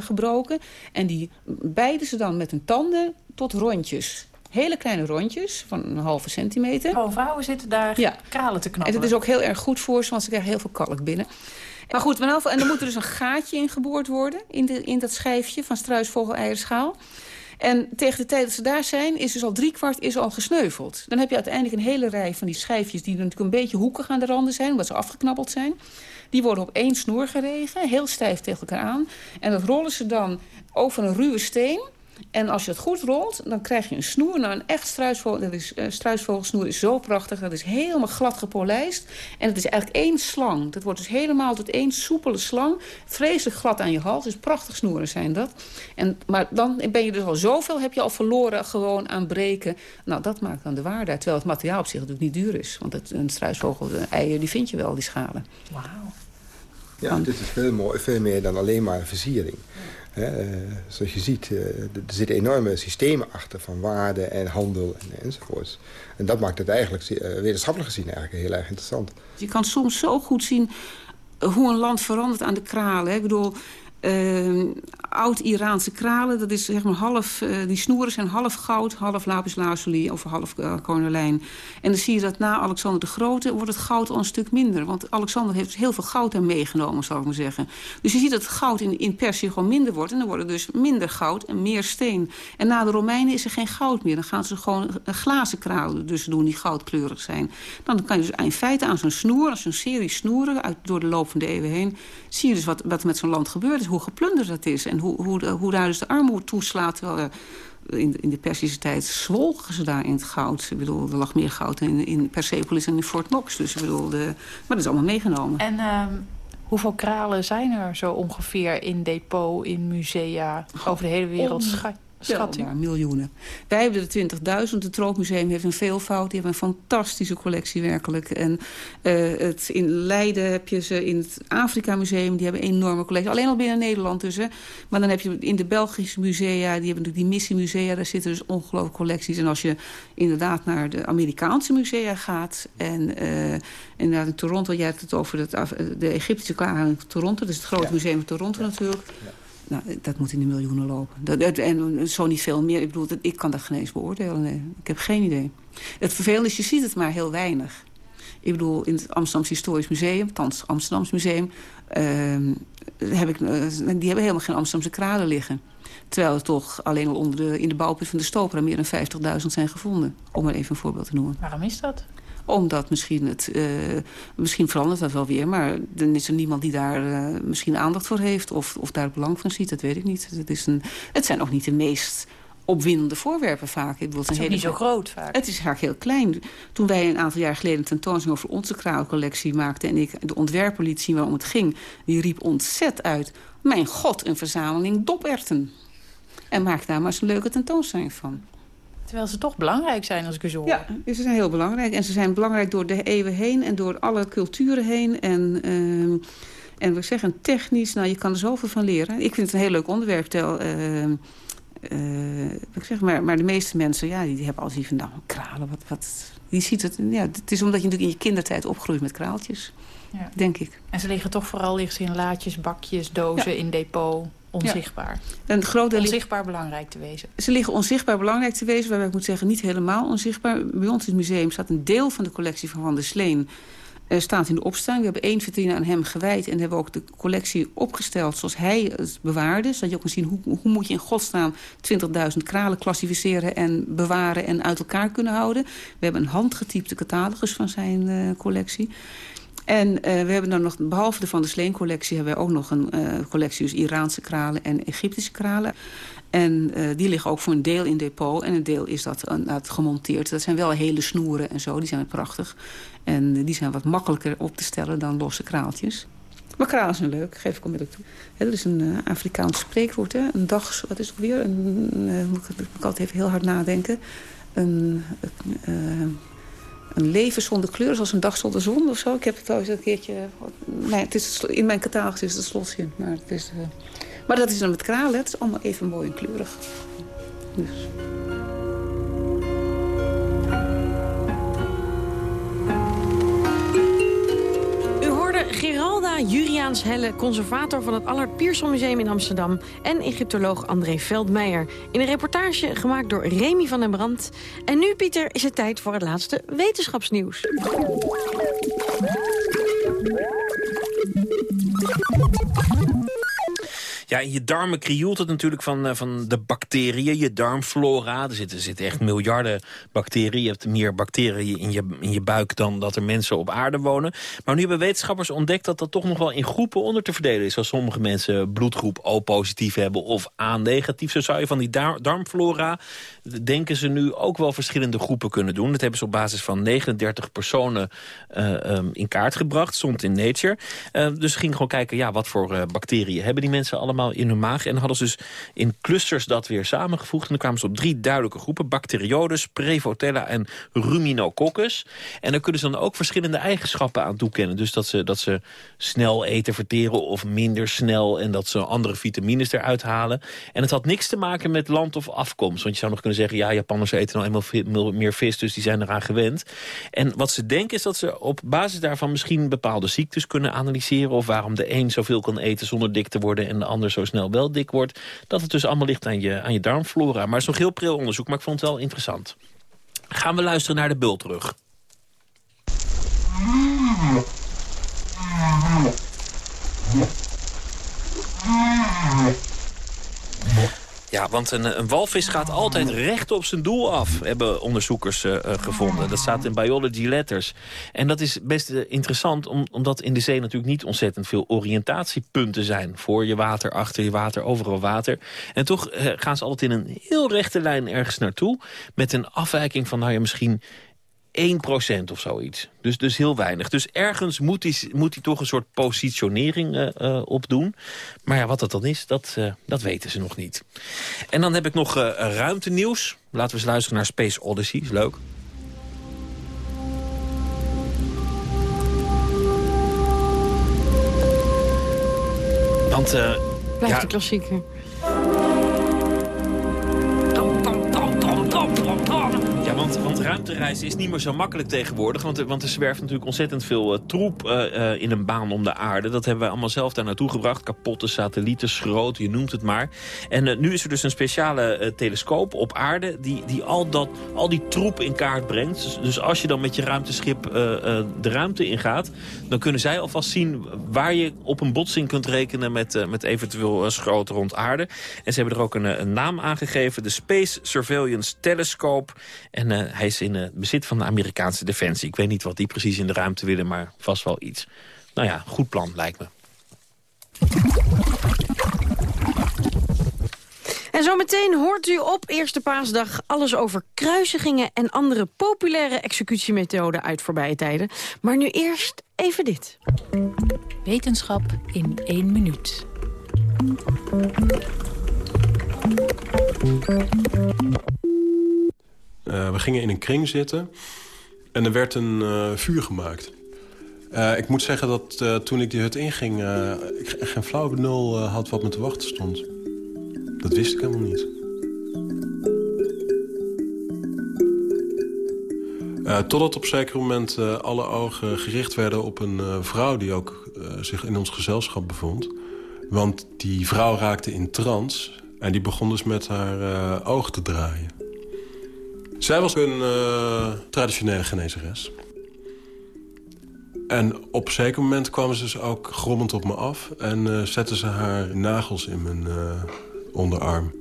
gebroken. En die bijten ze dan met hun tanden tot rondjes. Hele kleine rondjes van een halve centimeter. Oh, vrouwen zitten daar ja. kralen te knappen. En dat is ook heel erg goed voor ze, want ze krijgen heel veel kalk binnen. Maar goed, en dan moet er dus een gaatje in geboord worden... in, de, in dat schijfje van struisvogel-eierschaal. En tegen de tijd dat ze daar zijn, is dus al driekwart is al gesneuveld. Dan heb je uiteindelijk een hele rij van die schijfjes... die natuurlijk een beetje hoekig aan de randen zijn, omdat ze afgeknabbeld zijn. Die worden op één snoer geregen, heel stijf tegen elkaar aan. En dat rollen ze dan over een ruwe steen... En als je het goed rolt, dan krijg je een snoer. Nou, een echt struisvogel, dat is, uh, struisvogelsnoer is zo prachtig. Dat is helemaal glad gepolijst. En het is eigenlijk één slang. Dat wordt dus helemaal tot één soepele slang. Vreselijk glad aan je hals. Dus prachtig snoeren zijn dat. En, maar dan ben je dus al zoveel, heb je al verloren gewoon aan breken. Nou, dat maakt dan de waarde uit. Terwijl het materiaal op zich natuurlijk niet duur is. Want het, een struisvogel, de eieren, die vind je wel, die schalen. Wauw. Ja, dit is veel, mooi, veel meer dan alleen maar versiering. Eh, zoals je ziet, uh, er zitten enorme systemen achter van waarde en handel en, enzovoorts. En dat maakt het eigenlijk uh, wetenschappelijk gezien eigenlijk heel erg interessant. Je kan soms zo goed zien hoe een land verandert aan de kralen. Hè? Ik bedoel, Oud-Iraanse kralen, dat is zeg maar half, uh, die snoeren zijn half goud, half lapis lazuli of half uh, cornalijn. En dan zie je dat na Alexander de Grote wordt het goud al een stuk minder. Want Alexander heeft heel veel goud aan meegenomen, zou ik maar zeggen. Dus je ziet dat het goud in, in gewoon minder wordt. En dan wordt er dus minder goud en meer steen. En na de Romeinen is er geen goud meer. Dan gaan ze gewoon glazen kralen dus doen die goudkleurig zijn. Dan kan je dus in feite aan zo'n snoer, een serie snoeren uit, door de loop van de eeuwen heen... zie je dus wat, wat met zo'n land gebeurt hoe geplunderd dat is. En hoe, hoe, hoe daar dus de armoede toeslaat. Terwijl in, de, in de Persische tijd zwolgen ze daar in het goud. Ik bedoel, er lag meer goud in, in Persepolis en in Fort Knox. Dus ik bedoel, de, maar dat is allemaal meegenomen. En uh, hoeveel kralen zijn er zo ongeveer in depot, in musea, over de hele wereld? Om, Schat ja, miljoenen. Wij hebben er 20.000. Het Troopmuseum heeft een veelvoud. Die hebben een fantastische collectie werkelijk. En uh, het, in Leiden heb je ze in het Afrika Museum. Die hebben een enorme collectie. Alleen al binnen Nederland dus. Hè. Maar dan heb je in de Belgische musea. Die hebben natuurlijk die missiemusea. Daar zitten dus ongelooflijke collecties. En als je inderdaad naar de Amerikaanse musea gaat. En uh, inderdaad in Toronto. Jij hebt het over het, de Egyptische klaar in Toronto. Dat is het grote museum van Toronto ja. natuurlijk. Ja. Nou, dat moet in de miljoenen lopen. Dat, en zo niet veel meer. Ik bedoel, ik kan dat geen eens beoordelen. Nee. Ik heb geen idee. Het vervelende is, je ziet het maar heel weinig. Ik bedoel, in het Amsterdamse Historisch Museum, thans Amsterdamse Museum... Uh, heb ik, uh, die hebben helemaal geen Amsterdamse kralen liggen. Terwijl er toch alleen al onder de, in de bouwput van de Stopera... meer dan 50.000 zijn gevonden. Om maar even een voorbeeld te noemen. Waarom is dat? Omdat misschien het... Uh, misschien verandert dat wel weer. Maar dan is er niemand die daar uh, misschien aandacht voor heeft. Of, of daar belang van ziet. Dat weet ik niet. Het, is een, het zijn ook niet de meest opwindende voorwerpen vaak. Het, het is hele... niet zo groot vaak. Het is vaak heel klein. Toen wij een aantal jaar geleden een tentoonstelling over onze kraalcollectie maakten... en ik de ontwerper liet zien waarom het ging... die riep ontzettend uit... mijn god, een verzameling doperten. En maak daar maar eens een leuke tentoonstelling van. Terwijl ze toch belangrijk zijn, als ik u zo hoor. Ja, ze zijn heel belangrijk. En ze zijn belangrijk door de eeuwen heen en door alle culturen heen. En, uh, en we zeggen technisch, nou, je kan er zoveel van leren. Ik vind het een heel leuk onderwerp. Tel, uh, uh, ik zeg maar, maar de meeste mensen, ja, die, hebben al zoiets van, nou, kralen, wat, wat... Die ziet het, ja, het is omdat je natuurlijk in je kindertijd opgroeit met kraaltjes. Ja. Denk ik. En ze liggen toch vooral liggen ze in laadjes, bakjes, dozen, ja. in depot onzichtbaar. Ja. Groot deel onzichtbaar belangrijk te wezen. Ze liggen onzichtbaar belangrijk te wezen. Waarbij ik moet zeggen, niet helemaal onzichtbaar. Bij ons in het museum staat een deel van de collectie van Van der Sleen... Uh, staat in de opstaan. We hebben één vitrine aan hem gewijd... en hebben ook de collectie opgesteld zoals hij het bewaarde. Zodat je ook kan zien hoe, hoe moet je in godsnaam 20.000 kralen klassificeren... en bewaren en uit elkaar kunnen houden. We hebben een handgetypte catalogus van zijn uh, collectie. En uh, we hebben dan nog, behalve de Van der Sleen collectie... hebben we ook nog een uh, collectie, dus Iraanse kralen en Egyptische kralen. En uh, die liggen ook voor een deel in depot. En een deel is dat, dat gemonteerd. Dat zijn wel hele snoeren en zo, die zijn prachtig. En die zijn wat makkelijker op te stellen dan losse kraaltjes. Maar kralen zijn leuk, geef ik onmiddellijk toe. Dat is een Afrikaans spreekwoord. Hè? Een dag, wat is het weer? Een, moet, ik, moet altijd even heel hard nadenken. Een... een leven zonder kleur, zoals een dag zonder zon of zo. Ik heb het al eens een keertje... Nee, het is, in mijn catalogus is het slotzin. Maar, het is, uh, maar dat is dan met kralen. Het is allemaal even mooi en kleurig. Dus... Geralda Juriaans Helle, conservator van het Allard Pierson Museum in Amsterdam... en Egyptoloog André Veldmeijer. In een reportage gemaakt door Remy van den Brand. En nu, Pieter, is het tijd voor het laatste wetenschapsnieuws. Ja, in je darmen krioelt het natuurlijk van, uh, van de bacteriën, je darmflora. Er zitten, zitten echt miljarden bacteriën. Je hebt meer bacteriën in je, in je buik dan dat er mensen op aarde wonen. Maar nu hebben wetenschappers ontdekt dat dat toch nog wel in groepen onder te verdelen is. Als sommige mensen bloedgroep O positief hebben of A negatief. Zo zou je van die darmflora, denken ze nu, ook wel verschillende groepen kunnen doen. Dat hebben ze op basis van 39 personen uh, um, in kaart gebracht. Stond in Nature. Uh, dus ze gingen gewoon kijken, ja, wat voor uh, bacteriën hebben die mensen allemaal in hun maag. En hadden ze dus in clusters dat weer samengevoegd. En dan kwamen ze op drie duidelijke groepen. Bacteriodes, Prevotella en Ruminococcus. En daar kunnen ze dan ook verschillende eigenschappen aan toekennen. Dus dat ze, dat ze snel eten verteren of minder snel. En dat ze andere vitamines eruit halen. En het had niks te maken met land of afkomst. Want je zou nog kunnen zeggen, ja, Japanners eten nou eenmaal meer vis. Dus die zijn eraan gewend. En wat ze denken is dat ze op basis daarvan misschien bepaalde ziektes kunnen analyseren. Of waarom de een zoveel kan eten zonder dik te worden en de ander zo snel wel dik wordt. Dat het dus allemaal ligt aan je, aan je darmflora. Maar nog heel pril onderzoek, maar ik vond het wel interessant. Gaan we luisteren naar de bul terug. Want een, een, walvis gaat altijd recht op zijn doel af, hebben onderzoekers uh, gevonden. Dat staat in Biology Letters. En dat is best uh, interessant, om, omdat in de zee natuurlijk niet ontzettend veel oriëntatiepunten zijn. Voor je water, achter je water, overal water. En toch gaan ze altijd in een heel rechte lijn ergens naartoe. Met een afwijking van, nou ja, misschien 1% of zoiets. Dus, dus heel weinig. Dus ergens moet hij, moet hij toch een soort positionering uh, uh, opdoen. Maar ja, wat dat dan is, dat, uh, dat weten ze nog niet. En dan heb ik nog ruimtenieuws. Laten we eens luisteren naar Space Odyssey. Is leuk. Want... Blijft ja, de klassieker. Ruimtereizen is niet meer zo makkelijk tegenwoordig. Want, want er zwerft natuurlijk ontzettend veel uh, troep uh, uh, in een baan om de aarde. Dat hebben wij allemaal zelf daar naartoe gebracht. Kapotte satellieten, schroot, je noemt het maar. En nu is er dus een speciale telescoop op aarde... die, die al, dat, al die troep in kaart brengt. Dus, dus als je dan met je ruimteschip de ruimte ingaat... dan kunnen zij alvast zien waar je op een botsing kunt rekenen... met, met eventueel schroot rond aarde. En ze hebben er ook een, een naam aangegeven. De Space Surveillance Telescope... En hij is in uh, bezit van de Amerikaanse defensie. Ik weet niet wat die precies in de ruimte willen, maar vast wel iets. Nou ja, goed plan lijkt me. En zometeen hoort u op Eerste Paasdag alles over kruisigingen... en andere populaire executiemethoden uit voorbije tijden. Maar nu eerst even dit. Wetenschap in één minuut. Uh, we gingen in een kring zitten en er werd een uh, vuur gemaakt. Uh, ik moet zeggen dat toen ik die hut inging... ik geen flauw benul had wat me te wachten stond. Dat wist ik helemaal niet. totdat op een zeker moment alle ogen gericht werden op een vrouw... die ook zich in ons gezelschap bevond. Want die vrouw raakte in trance en die begon dus met haar oog te draaien. Zij was een uh, traditionele genezeres. En op een zeker moment kwam ze dus ook grommend op me af... en uh, zette ze haar nagels in mijn uh, onderarm.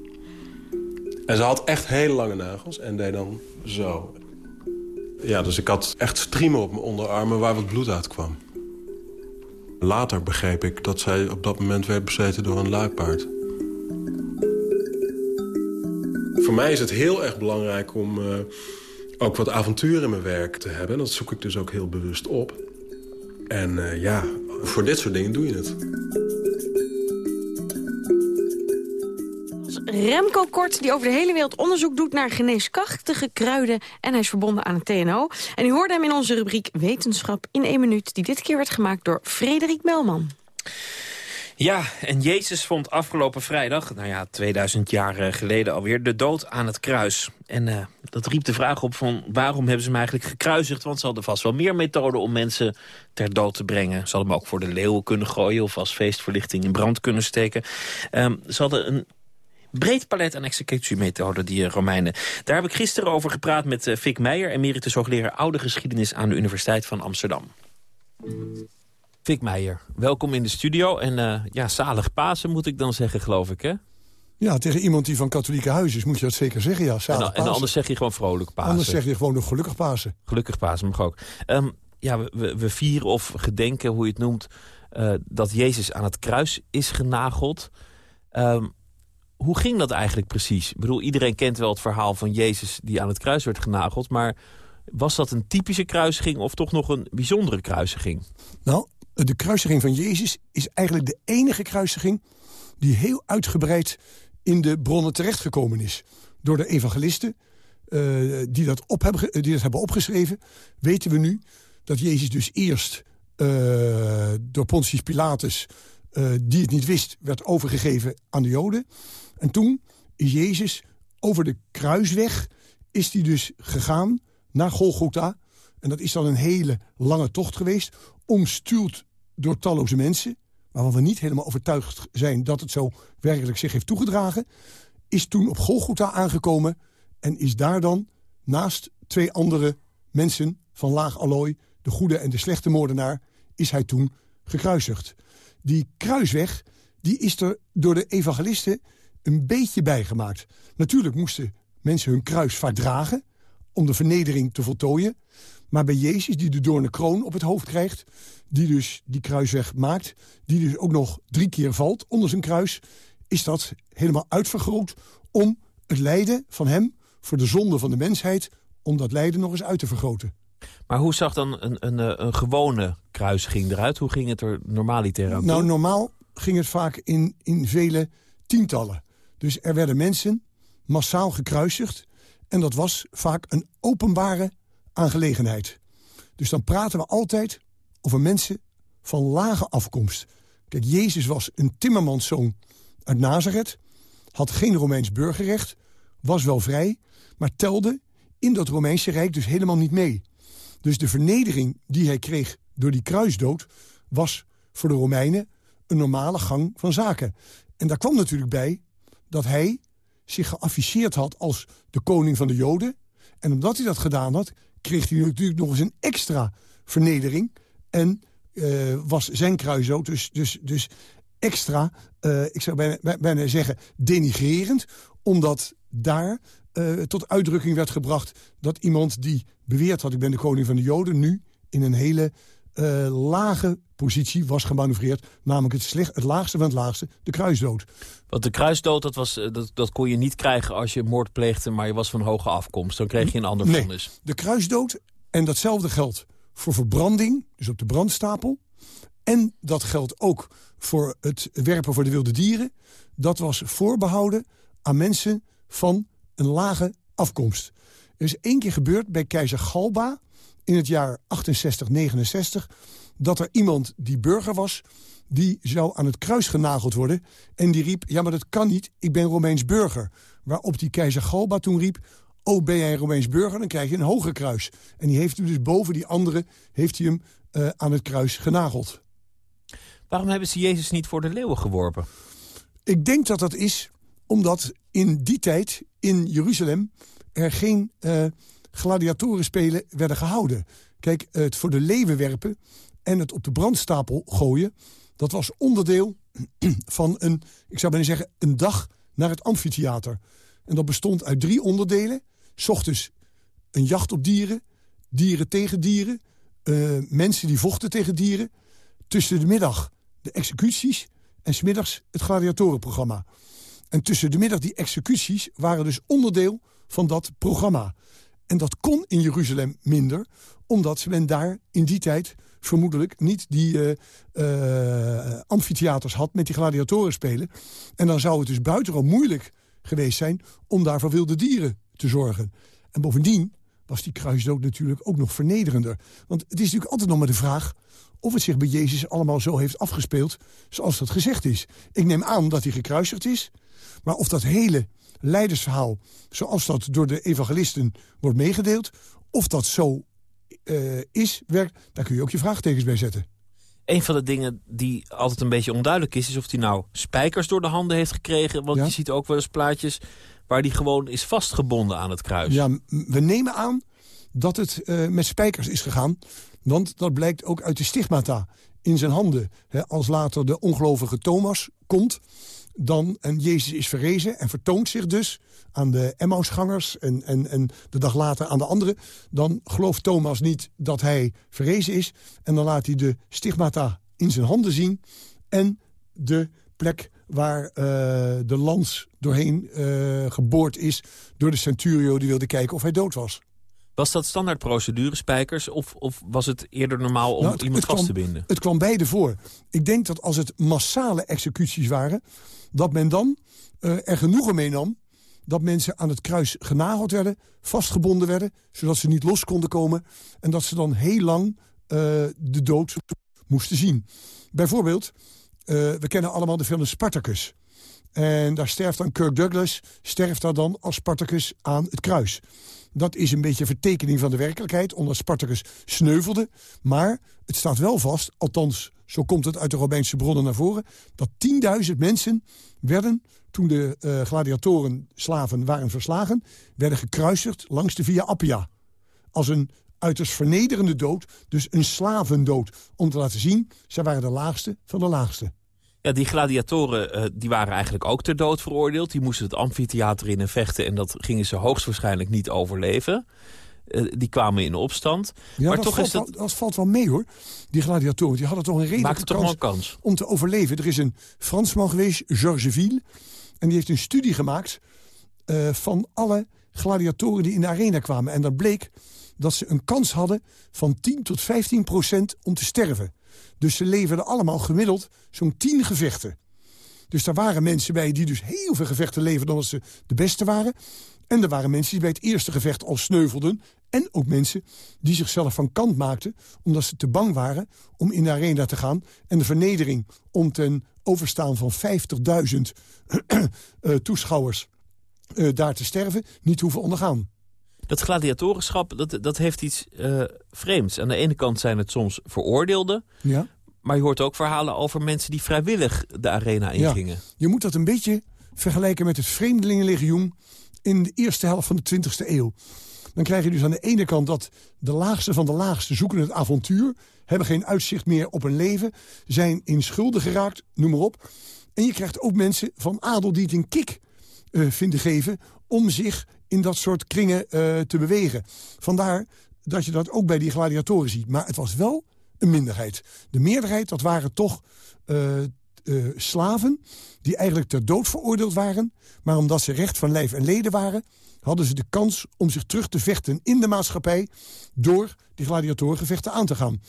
En ze had echt hele lange nagels en deed dan zo. Ja, dus ik had echt striemen op mijn onderarmen waar wat bloed uit kwam. Later begreep ik dat zij op dat moment werd bezeten door een luipaard. Voor mij is het heel erg belangrijk om uh, ook wat avontuur in mijn werk te hebben. Dat zoek ik dus ook heel bewust op. En uh, ja, voor dit soort dingen doe je het. Remco Kort, die over de hele wereld onderzoek doet naar geneeskrachtige kruiden. En hij is verbonden aan het TNO. En u hoorde hem in onze rubriek Wetenschap in één minuut... die dit keer werd gemaakt door Frederik Melman. Ja, en Jezus vond afgelopen vrijdag, nou ja, 2000 jaar eh, geleden alweer, de dood aan het kruis. En uh, dat riep de vraag op van waarom hebben ze hem eigenlijk gekruisigd? Want ze hadden vast wel meer methoden om mensen ter dood te brengen. Ze hadden hem ook voor de leeuwen kunnen gooien of als feestverlichting in brand kunnen steken. Um, ze hadden een breed palet aan executiemethoden, die eh, Romeinen. Daar heb ik gisteren over gepraat met Fik Meijer... emeritus hoogleraar oude geschiedenis aan de Universiteit van Amsterdam. Fik Meijer, welkom in de studio. En uh, ja, zalig Pasen moet ik dan zeggen, geloof ik, hè? Ja, tegen iemand die van katholieke huis is moet je dat zeker zeggen, ja. En, en, anders zeg je gewoon vrolijk Pasen. Anders zeg je gewoon nog gelukkig Pasen. Gelukkig Pasen mag ook. Um, ja, we, we, vieren of gedenken, hoe je het noemt... Uh, dat Jezus aan het kruis is genageld. Um, hoe ging dat eigenlijk precies? Ik bedoel, iedereen kent wel het verhaal van Jezus die aan het kruis werd genageld. Maar was dat een typische kruisiging of toch nog een bijzondere kruisiging? Nou, de kruisiging van Jezus is eigenlijk de enige kruisiging... die heel uitgebreid in de bronnen terechtgekomen is. Door de evangelisten uh, die, dat op hebben, die dat hebben opgeschreven... weten we nu dat Jezus dus eerst uh, door Pontius Pilatus... Uh, die het niet wist, werd overgegeven aan de Joden. En toen is Jezus over de kruisweg is hij dus gegaan naar Golgotha. En dat is dan een hele lange tocht geweest. Omstuwd door talloze mensen. Waarvan we niet helemaal overtuigd zijn dat het zo werkelijk zich heeft toegedragen. Is toen op Golgotha aangekomen. En is daar dan naast twee andere mensen van laag allooi... de goede en de slechte moordenaar, is hij toen gekruisigd. Die kruisweg die is er door de evangelisten een beetje bijgemaakt. Natuurlijk moesten mensen hun kruis vaak dragen om de vernedering te voltooien. Maar bij Jezus, die de doorne kroon op het hoofd krijgt... die dus die kruisweg maakt... die dus ook nog drie keer valt onder zijn kruis... is dat helemaal uitvergroot om het lijden van hem... voor de zonde van de mensheid, om dat lijden nog eens uit te vergroten. Maar hoe zag dan een, een, een gewone kruising eruit? Hoe ging het er normaliter aan Nou, normaal ging het vaak in, in vele tientallen. Dus er werden mensen massaal gekruisigd... en dat was vaak een openbare aangelegenheid. Dus dan praten we altijd over mensen van lage afkomst. Kijk, Jezus was een timmermanszoon uit Nazareth... had geen Romeins burgerrecht, was wel vrij... maar telde in dat Romeinse Rijk dus helemaal niet mee. Dus de vernedering die hij kreeg door die kruisdood... was voor de Romeinen een normale gang van zaken. En daar kwam natuurlijk bij dat hij zich geafficheerd had als de koning van de Joden. En omdat hij dat gedaan had, kreeg hij natuurlijk nog eens een extra vernedering. En uh, was zijn kruisdood dus, dus, dus extra, uh, ik zou bijna, bijna zeggen, denigrerend. Omdat daar uh, tot uitdrukking werd gebracht dat iemand die beweerd had... ik ben de koning van de Joden, nu in een hele uh, lage positie was gemanoeuvreerd. Namelijk het, slecht, het laagste van het laagste, de kruisdood. Want de kruisdood, dat, was, eh, dat, dat kon je niet krijgen als je moord pleegde... maar je was van hoge afkomst. Dan kreeg je een ander nee, vonnis. de kruisdood, en datzelfde geldt voor verbranding, dus op de brandstapel... en dat geldt ook voor het werpen voor de wilde dieren... dat was voorbehouden aan mensen van een lage afkomst. Er is één keer gebeurd bij keizer Galba in het jaar 68, 69... dat er iemand die burger was, die zou aan het kruis genageld worden. En die riep, ja, maar dat kan niet, ik ben Romeins burger. Waarop die keizer Galba toen riep... oh, ben jij een Romeins burger, dan krijg je een hoger kruis. En die heeft hem dus boven die andere heeft hij hem, uh, aan het kruis genageld. Waarom hebben ze Jezus niet voor de leeuwen geworpen? Ik denk dat dat is omdat in die tijd in Jeruzalem... er geen... Uh, gladiatorenspelen werden gehouden. Kijk, het voor de leeuwen werpen en het op de brandstapel gooien... dat was onderdeel van een, ik zou bijna zeggen, een dag naar het amfitheater. En dat bestond uit drie onderdelen. S ochtends een jacht op dieren, dieren tegen dieren... Uh, mensen die vochten tegen dieren. Tussen de middag de executies en smiddags het gladiatorenprogramma. En tussen de middag die executies waren dus onderdeel van dat programma. En dat kon in Jeruzalem minder, omdat men daar in die tijd vermoedelijk niet die uh, amfitheaters had met die gladiatorenspelen. En dan zou het dus buitengewoon moeilijk geweest zijn om daar voor wilde dieren te zorgen. En bovendien was die kruisdood natuurlijk ook nog vernederender. Want het is natuurlijk altijd nog maar de vraag of het zich bij Jezus allemaal zo heeft afgespeeld zoals dat gezegd is. Ik neem aan dat hij gekruisigd is, maar of dat hele leidersverhaal... zoals dat door de evangelisten wordt meegedeeld... of dat zo uh, is, werkt, daar kun je ook je vraagtekens bij zetten. Een van de dingen die altijd een beetje onduidelijk is... is of hij nou spijkers door de handen heeft gekregen. Want ja? je ziet ook wel eens plaatjes waar die gewoon is vastgebonden aan het kruis. Ja, we nemen aan dat het uh, met spijkers is gegaan. Want dat blijkt ook uit de stigmata in zijn handen. als later de ongelovige Thomas komt, dan, en Jezus is verrezen en vertoont zich dus aan de Emmausgangers... En, en, en de dag later aan de anderen... dan gelooft Thomas niet dat hij verrezen is... en dan laat hij de stigmata in zijn handen zien... en de plek waar uh, de lans doorheen uh, geboord is... door de centurio die wilde kijken of hij dood was. Was dat standaard procedure, spijkers? Of, of was het eerder normaal om nou, iemand vast te binden? Het kwam beide voor. Ik denk dat als het massale executies waren... dat men dan uh, er genoegen mee nam dat mensen aan het kruis genageld werden, vastgebonden werden... zodat ze niet los konden komen... en dat ze dan heel lang uh, de dood moesten zien. Bijvoorbeeld, uh, we kennen allemaal de film Spartacus. En daar sterft dan Kirk Douglas, sterft daar dan als Spartacus aan het kruis. Dat is een beetje vertekening van de werkelijkheid, omdat Spartacus sneuvelde. Maar het staat wel vast, althans zo komt het uit de Romeinse bronnen naar voren... dat 10.000 mensen werden, toen de uh, gladiatoren slaven waren verslagen... werden gekruisigd langs de Via Appia. Als een uiterst vernederende dood, dus een slavendood. Om te laten zien, zij waren de laagste van de laagste. Ja, die gladiatoren uh, die waren eigenlijk ook ter dood veroordeeld. Die moesten het amfitheater in en vechten... en dat gingen ze hoogstwaarschijnlijk niet overleven. Uh, die kwamen in opstand. Ja, maar dat, toch valt, is dat... dat valt wel mee hoor. Die gladiatoren die hadden toch een toch kans, kans om te overleven. Er is een Fransman geweest, Georges Ville... en die heeft een studie gemaakt uh, van alle gladiatoren die in de arena kwamen. En dat bleek dat ze een kans hadden van 10 tot 15 procent om te sterven. Dus ze leverden allemaal gemiddeld zo'n 10 gevechten. Dus daar waren mensen bij die dus heel veel gevechten leverden... omdat ze de beste waren. En er waren mensen die bij het eerste gevecht al sneuvelden. En ook mensen die zichzelf van kant maakten... omdat ze te bang waren om in de arena te gaan... en de vernedering om ten overstaan van 50.000 uh, toeschouwers... Uh, daar te sterven, niet hoeven ondergaan. Dat gladiatorenschap, dat, dat heeft iets uh, vreemds. Aan de ene kant zijn het soms veroordeelden. Ja. Maar je hoort ook verhalen over mensen die vrijwillig de arena ingingen. Ja, je moet dat een beetje vergelijken met het Vreemdelingenlegioen... in de eerste helft van de 20e eeuw. Dan krijg je dus aan de ene kant dat de laagste van de laagste zoeken het avontuur... hebben geen uitzicht meer op een leven, zijn in schulden geraakt, noem maar op. En je krijgt ook mensen van adel die het een kick uh, vinden geven... om zich in dat soort kringen uh, te bewegen. Vandaar dat je dat ook bij die gladiatoren ziet. Maar het was wel een minderheid. De meerderheid, dat waren toch uh, uh, slaven... die eigenlijk ter dood veroordeeld waren... maar omdat ze recht van lijf en leden waren... hadden ze de kans om zich terug te vechten in de maatschappij... door die gladiatorengevechten aan te gaan.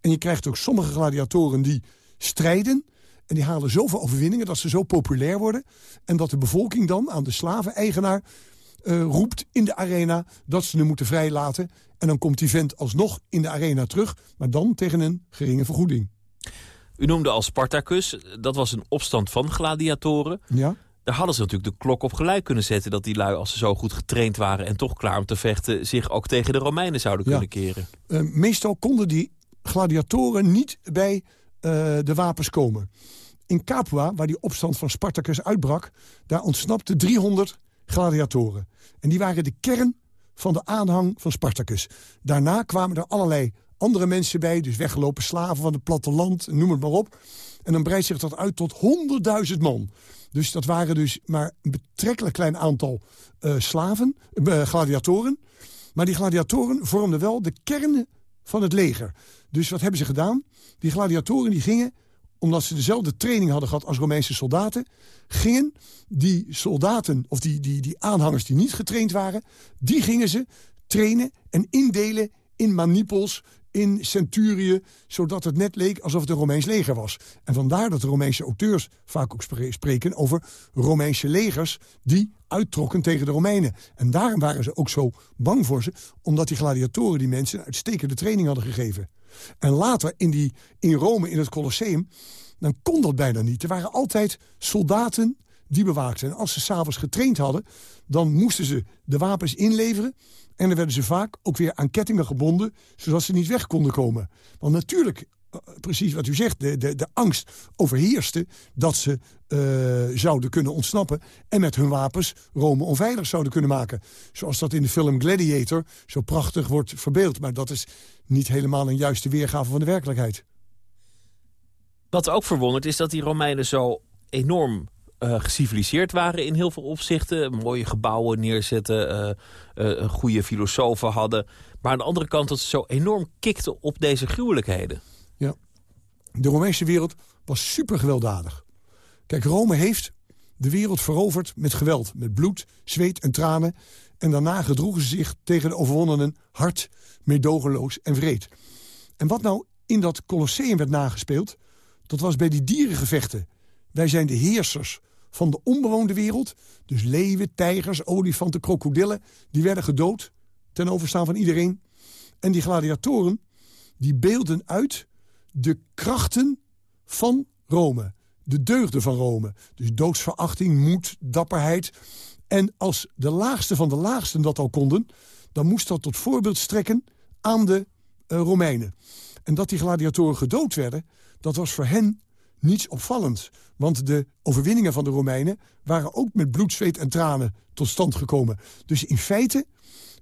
En je krijgt ook sommige gladiatoren die strijden... en die halen zoveel overwinningen dat ze zo populair worden... en dat de bevolking dan aan de slaven-eigenaar uh, roept in de arena dat ze hem moeten vrijlaten. En dan komt die vent alsnog in de arena terug, maar dan tegen een geringe vergoeding. U noemde al Spartacus, dat was een opstand van gladiatoren. Ja. Daar hadden ze natuurlijk de klok op gelijk kunnen zetten... dat die lui, als ze zo goed getraind waren en toch klaar om te vechten... zich ook tegen de Romeinen zouden kunnen keren. Uh, meestal konden die gladiatoren niet bij de wapens komen. In Capua, waar die opstand van Spartacus uitbrak... daar ontsnapte 300 gladiatoren. En die waren de kern van de aanhang van Spartacus. Daarna kwamen er allerlei andere mensen bij, dus weggelopen slaven van het platteland, noem het maar op. En dan breidt zich dat uit tot 100.000 man. Dus dat waren dus maar een betrekkelijk klein aantal uh, slaven, uh, gladiatoren. Maar die gladiatoren vormden wel de kern van het leger. Dus wat hebben ze gedaan? Die gladiatoren die gingen omdat ze dezelfde training hadden gehad als Romeinse soldaten... gingen die soldaten, of die, die, die aanhangers die niet getraind waren... die gingen ze trainen en indelen in manipels, in centuriën... zodat het net leek alsof het een Romeins leger was. En vandaar dat de Romeinse auteurs vaak ook spreken over Romeinse legers... die uittrokken tegen de Romeinen. En daarom waren ze ook zo bang voor ze... omdat die gladiatoren die mensen uitstekende training hadden gegeven. En later in, die, in Rome, in het Colosseum, dan kon dat bijna niet. Er waren altijd soldaten die bewaakten. En als ze s'avonds getraind hadden, dan moesten ze de wapens inleveren... en dan werden ze vaak ook weer aan kettingen gebonden... zodat ze niet weg konden komen. Want natuurlijk, eh, precies wat u zegt, de, de, de angst overheerste... dat ze uh, zouden kunnen ontsnappen... en met hun wapens Rome onveilig zouden kunnen maken. Zoals dat in de film Gladiator zo prachtig wordt verbeeld. Maar dat is niet helemaal een juiste weergave van de werkelijkheid. Wat ook verwondert is dat die Romeinen zo enorm uh, geciviliseerd waren in heel veel opzichten. Mooie gebouwen neerzetten, uh, goede filosofen hadden. Maar aan de andere kant dat ze zo enorm kikten op deze gruwelijkheden. Ja, de Romeinse wereld was super gewelddadig. Kijk, Rome heeft de wereld veroverd met geweld. Met bloed, zweet en tranen. En daarna gedroegen ze zich tegen de overwonnenen hard, meedogenloos en vreed. En wat nou in dat Colosseum werd nagespeeld... dat was bij die dierengevechten. Wij zijn de heersers van de onbewoonde wereld. Dus leeuwen, tijgers, olifanten, krokodillen... die werden gedood ten overstaan van iedereen. En die gladiatoren, die beelden uit de krachten van Rome. De deugden van Rome. Dus doodsverachting, moed, dapperheid. En als de laagste van de laagsten dat al konden... dan moest dat tot voorbeeld strekken aan de uh, Romeinen. En dat die gladiatoren gedood werden... dat was voor hen niets opvallend. Want de overwinningen van de Romeinen waren ook met bloed, zweet en tranen tot stand gekomen. Dus in feite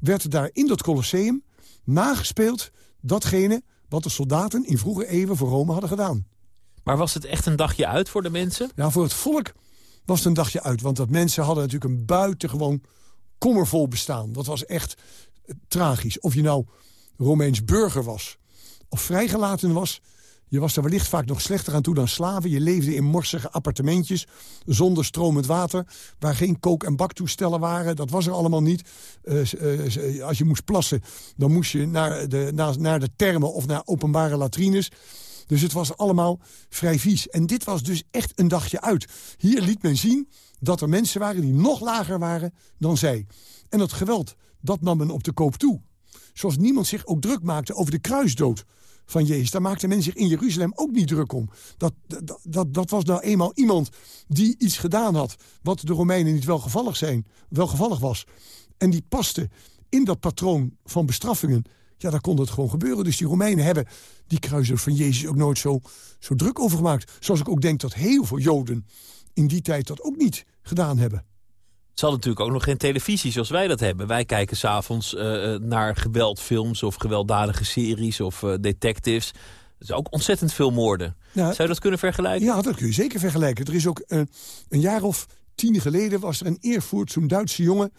werd daar in dat Colosseum nagespeeld datgene wat de soldaten in vroege eeuwen voor Rome hadden gedaan. Maar was het echt een dagje uit voor de mensen? Ja, voor het volk was het een dagje uit. Want dat mensen hadden natuurlijk een buitengewoon kommervol bestaan. Dat was echt eh, tragisch. Of je nou Romeins burger was of vrijgelaten was... Je was er wellicht vaak nog slechter aan toe dan slaven. Je leefde in morsige appartementjes zonder stromend water... waar geen kook- en baktoestellen waren. Dat was er allemaal niet. Uh, uh, als je moest plassen, dan moest je naar de, naar, naar de termen of naar openbare latrines... Dus het was allemaal vrij vies. En dit was dus echt een dagje uit. Hier liet men zien dat er mensen waren die nog lager waren dan zij. En dat geweld, dat nam men op de koop toe. Zoals niemand zich ook druk maakte over de kruisdood van Jezus. Daar maakte men zich in Jeruzalem ook niet druk om. Dat, dat, dat, dat was nou eenmaal iemand die iets gedaan had... wat de Romeinen niet welgevallig, zijn, welgevallig was. En die paste in dat patroon van bestraffingen... ja, daar kon het gewoon gebeuren. Dus die Romeinen hebben die kruisdood van Jezus ook nooit zo, zo druk over gemaakt. Zoals ik ook denk dat heel veel Joden in die tijd dat ook niet gedaan hebben. Ze hadden natuurlijk ook nog geen televisie zoals wij dat hebben. Wij kijken s'avonds uh, naar geweldfilms of gewelddadige series of uh, detectives. Er is ook ontzettend veel moorden. Zou je dat kunnen vergelijken? Ja, dat kun je zeker vergelijken. Er is ook uh, een jaar of tien geleden was er een Eervoert, zo'n Duitse jongen...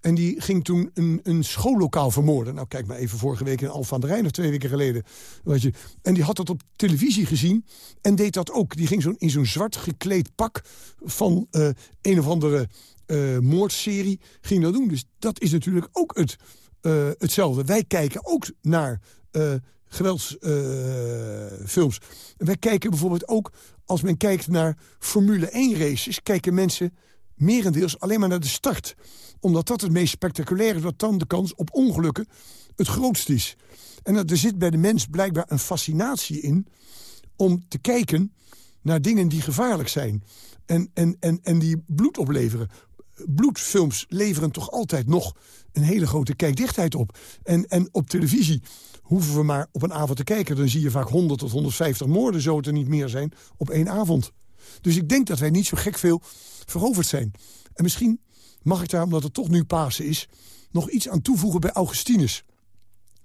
En die ging toen een, een schoollokaal vermoorden. Nou, kijk maar even vorige week in Alphen aan de Rijn... of twee weken geleden. Weet je. En die had dat op televisie gezien en deed dat ook. Die ging zo in zo'n zwart gekleed pak van uh, een of andere uh, moordserie ging dat doen. Dus dat is natuurlijk ook het, uh, hetzelfde. Wij kijken ook naar uh, geweldsfilms. Wij kijken bijvoorbeeld ook, als men kijkt naar Formule 1 races... kijken mensen merendeels alleen maar naar de start. Omdat dat het meest spectaculair is, wat dan de kans op ongelukken het grootst is. En er zit bij de mens blijkbaar een fascinatie in... om te kijken naar dingen die gevaarlijk zijn. En, en, en, en die bloed opleveren bloedfilms leveren toch altijd nog een hele grote kijkdichtheid op. En, en op televisie hoeven we maar op een avond te kijken. Dan zie je vaak 100 tot 150 moorden, zo het er niet meer zijn, op één avond. Dus ik denk dat wij niet zo gek veel veroverd zijn. En misschien mag ik daar, omdat het toch nu Pasen is... nog iets aan toevoegen bij Augustinus.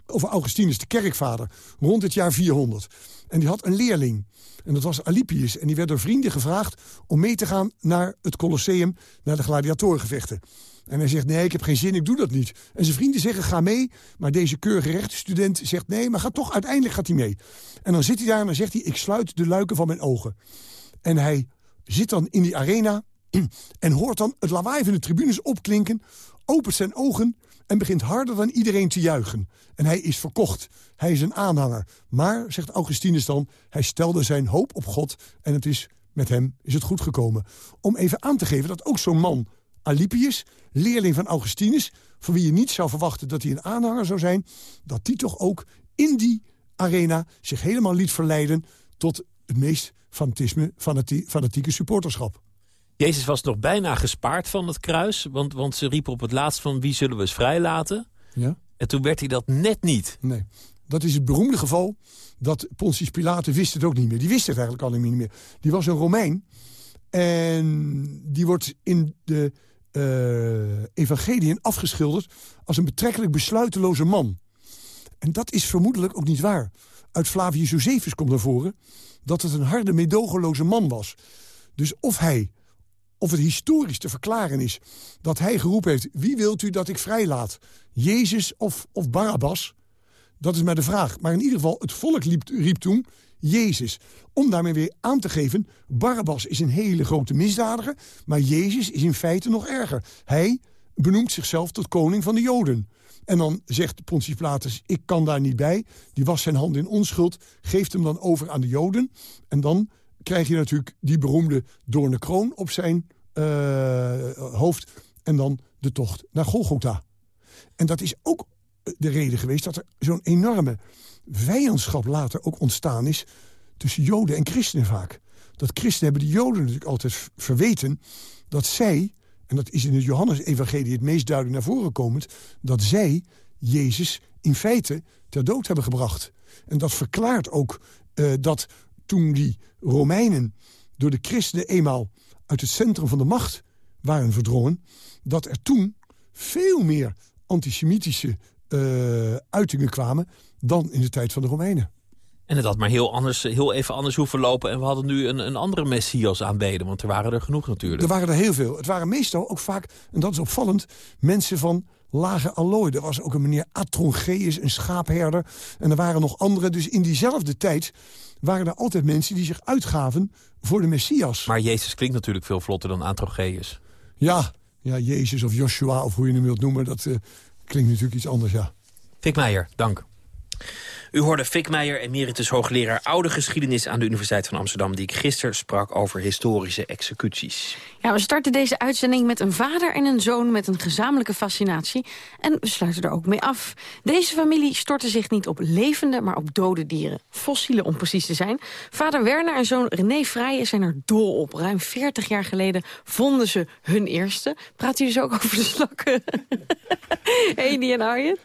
Over Augustinus, de kerkvader, rond het jaar 400. En die had een leerling. En dat was Alipius. En die werd door vrienden gevraagd om mee te gaan naar het Colosseum... naar de gladiatorengevechten. En hij zegt, nee, ik heb geen zin, ik doe dat niet. En zijn vrienden zeggen, ga mee. Maar deze keurige rechtenstudent zegt, nee, maar gaat toch, uiteindelijk gaat hij mee. En dan zit hij daar en dan zegt hij, ik sluit de luiken van mijn ogen. En hij zit dan in die arena en hoort dan het lawaai van de tribunes opklinken... opent zijn ogen en begint harder dan iedereen te juichen. En hij is verkocht. Hij is een aanhanger. Maar, zegt Augustinus dan, hij stelde zijn hoop op God... en het is, met hem is het goed gekomen. Om even aan te geven dat ook zo'n man, Alipius, leerling van Augustinus... van wie je niet zou verwachten dat hij een aanhanger zou zijn... dat die toch ook in die arena zich helemaal liet verleiden... tot het meest fanatisme, fanatieke supporterschap. Jezus was nog bijna gespaard van het kruis. Want, want ze riepen op het laatst van wie zullen we eens vrijlaten. Ja. En toen werd hij dat net niet. Nee. dat is het beroemde geval dat Pontius Pilatus wist het ook niet meer. Die wist het eigenlijk al niet meer. Die was een Romein. En die wordt in de uh, evangeliën afgeschilderd als een betrekkelijk besluiteloze man. En dat is vermoedelijk ook niet waar. Uit Flavius Josephus komt naar voren dat het een harde, medogeloze man was. Dus of hij, of het historisch te verklaren is... dat hij geroepen heeft, wie wilt u dat ik vrijlaat? Jezus of, Barabbas? Dat is maar de vraag. Maar in ieder geval, het volk riep toen Jezus. Om daarmee weer aan te geven, Barabbas is een hele grote misdadiger... maar Jezus is in feite nog erger. Hij benoemt zichzelf tot koning van de Joden. En dan zegt Pontius Pilatus, ik kan daar niet bij. Die was zijn hand in onschuld, geeft hem dan over aan de Joden. En dan krijg je natuurlijk die beroemde doorne kroon op zijn uh, hoofd. En dan de tocht naar Golgotha. En dat is ook de reden geweest dat er zo'n enorme vijandschap later ook ontstaan is... tussen Joden en christenen vaak. Dat christenen hebben de Joden natuurlijk altijd verweten... dat zij, en dat is in het Johannes-evangelie het meest duidelijk naar voren komend... dat zij Jezus in feite ter dood hebben gebracht. En dat verklaart ook uh, dat toen die Romeinen door de christenen eenmaal uit het centrum van de macht waren verdrongen... dat er toen veel meer antisemitische uh, uitingen kwamen dan in de tijd van de Romeinen. En het had maar heel, anders, heel even anders hoeven lopen. En we hadden nu een, een andere Messias aanbeden. Want er waren er genoeg natuurlijk. Er waren er heel veel. Het waren meestal ook vaak, en dat is opvallend... mensen van lage allooi. Er was ook een meneer Atrongeus, een schaapherder. En er waren nog andere. Dus in diezelfde tijd waren er altijd mensen die zich uitgaven voor de Messias. Maar Jezus klinkt natuurlijk veel vlotter dan Atrongeus. Ja, ja Jezus of Joshua of hoe je hem wilt noemen. Dat uh, klinkt natuurlijk iets anders, ja. Fik Meijer, dank. U hoorde Fik Meijer, emeritus hoogleraar oude geschiedenis aan de Universiteit van Amsterdam... die ik gisteren sprak over historische executies. Ja, we starten deze uitzending met een vader en een zoon met een gezamenlijke fascinatie. En we sluiten er ook mee af. Deze familie stortte zich niet op levende, maar op dode dieren. Fossielen om precies te zijn. Vader Werner en zoon René Vrijen zijn er dol op. Ruim 40 jaar geleden vonden ze hun eerste. Praat u dus ook over de slakken? Edi en Arjen?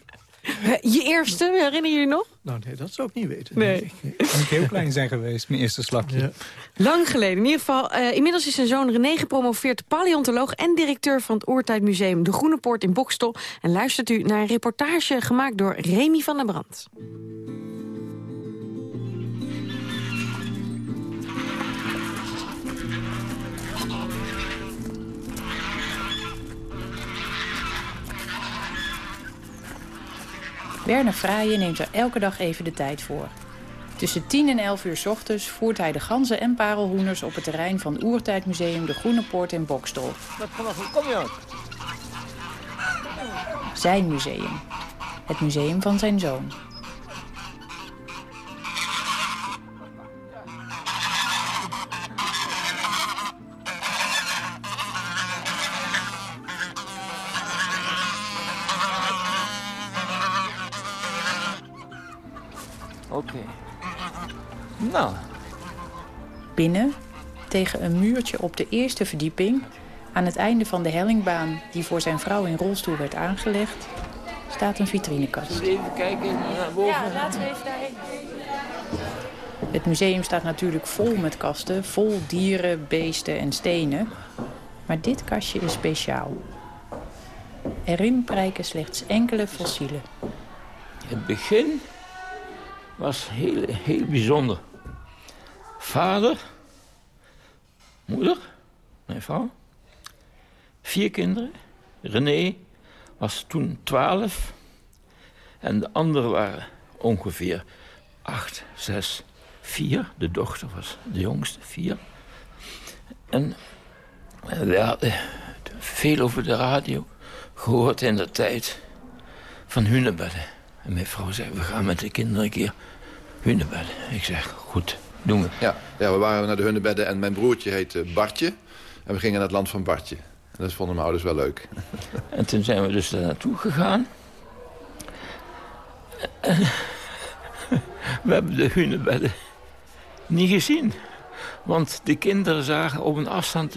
Je eerste, herinner je je nog? Nou nee, dat zou ik niet weten. Nee. nee. Moet heel klein zijn geweest, mijn eerste slakje. Ja. Lang geleden. In ieder geval, uh, inmiddels is zijn zoon René gepromoveerd paleontoloog... en directeur van het Oertijdmuseum De Groene Poort in Bokstel. En luistert u naar een reportage gemaakt door Remy van der Brand. Werner Fraaien neemt er elke dag even de tijd voor. Tussen 10 en 11 uur s ochtends voert hij de ganzen en parelhoeners... op het terrein van Oertijdmuseum De Groene Poort in Bokstol. Kom je Zijn museum. Het museum van zijn zoon. Oké. Nou. Binnen, tegen een muurtje op de eerste verdieping... aan het einde van de hellingbaan die voor zijn vrouw in rolstoel werd aangelegd... staat een vitrinekast. Even kijken naar boven. Ja, laten we even daarheen. Het museum staat natuurlijk vol met kasten, vol dieren, beesten en stenen. Maar dit kastje is speciaal. Erin prijken slechts enkele fossielen. Het begin was heel, heel bijzonder. Vader, moeder, mijn vrouw, vier kinderen. René was toen twaalf en de anderen waren ongeveer acht, zes, vier. De dochter was de jongste, vier. En we hadden veel over de radio gehoord in de tijd van hunebedden. En mijn vrouw zei, we gaan met de kinderen een keer hunebedden. Ik zeg, goed, doen we. Ja, ja, we waren naar de hunebedden en mijn broertje heette Bartje. En we gingen naar het land van Bartje. En dat vonden mijn ouders wel leuk. En toen zijn we dus daar naartoe gegaan. En we hebben de hunebedden niet gezien. Want de kinderen zagen op een afstand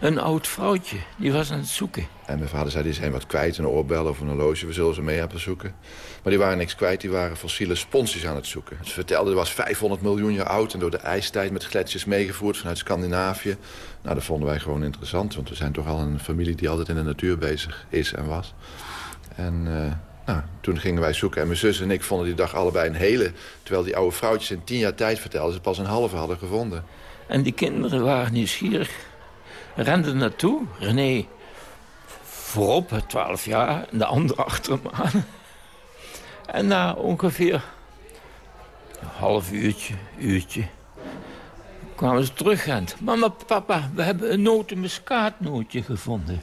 een oud vrouwtje. Die was aan het zoeken. En mijn vader zei, die zijn wat kwijt, een oorbel of een horloge. We zullen ze mee hebben zoeken. Maar die waren niks kwijt, die waren fossiele sponsjes aan het zoeken. Ze vertelden, het was 500 miljoen jaar oud... en door de ijstijd met gletsjers meegevoerd vanuit Scandinavië. Nou, dat vonden wij gewoon interessant. Want we zijn toch al een familie die altijd in de natuur bezig is en was. En uh, nou, toen gingen wij zoeken. En mijn zus en ik vonden die dag allebei een hele... terwijl die oude vrouwtjes in tien jaar tijd vertelden... ze pas een halve hadden gevonden. En die kinderen waren nieuwsgierig. Renden naartoe. René voorop, 12 jaar. En de andere achter hem aan. En na ongeveer een half uurtje, uurtje... kwamen ze terug en... Mama, papa, we hebben een notenmuskaatnootje gevonden.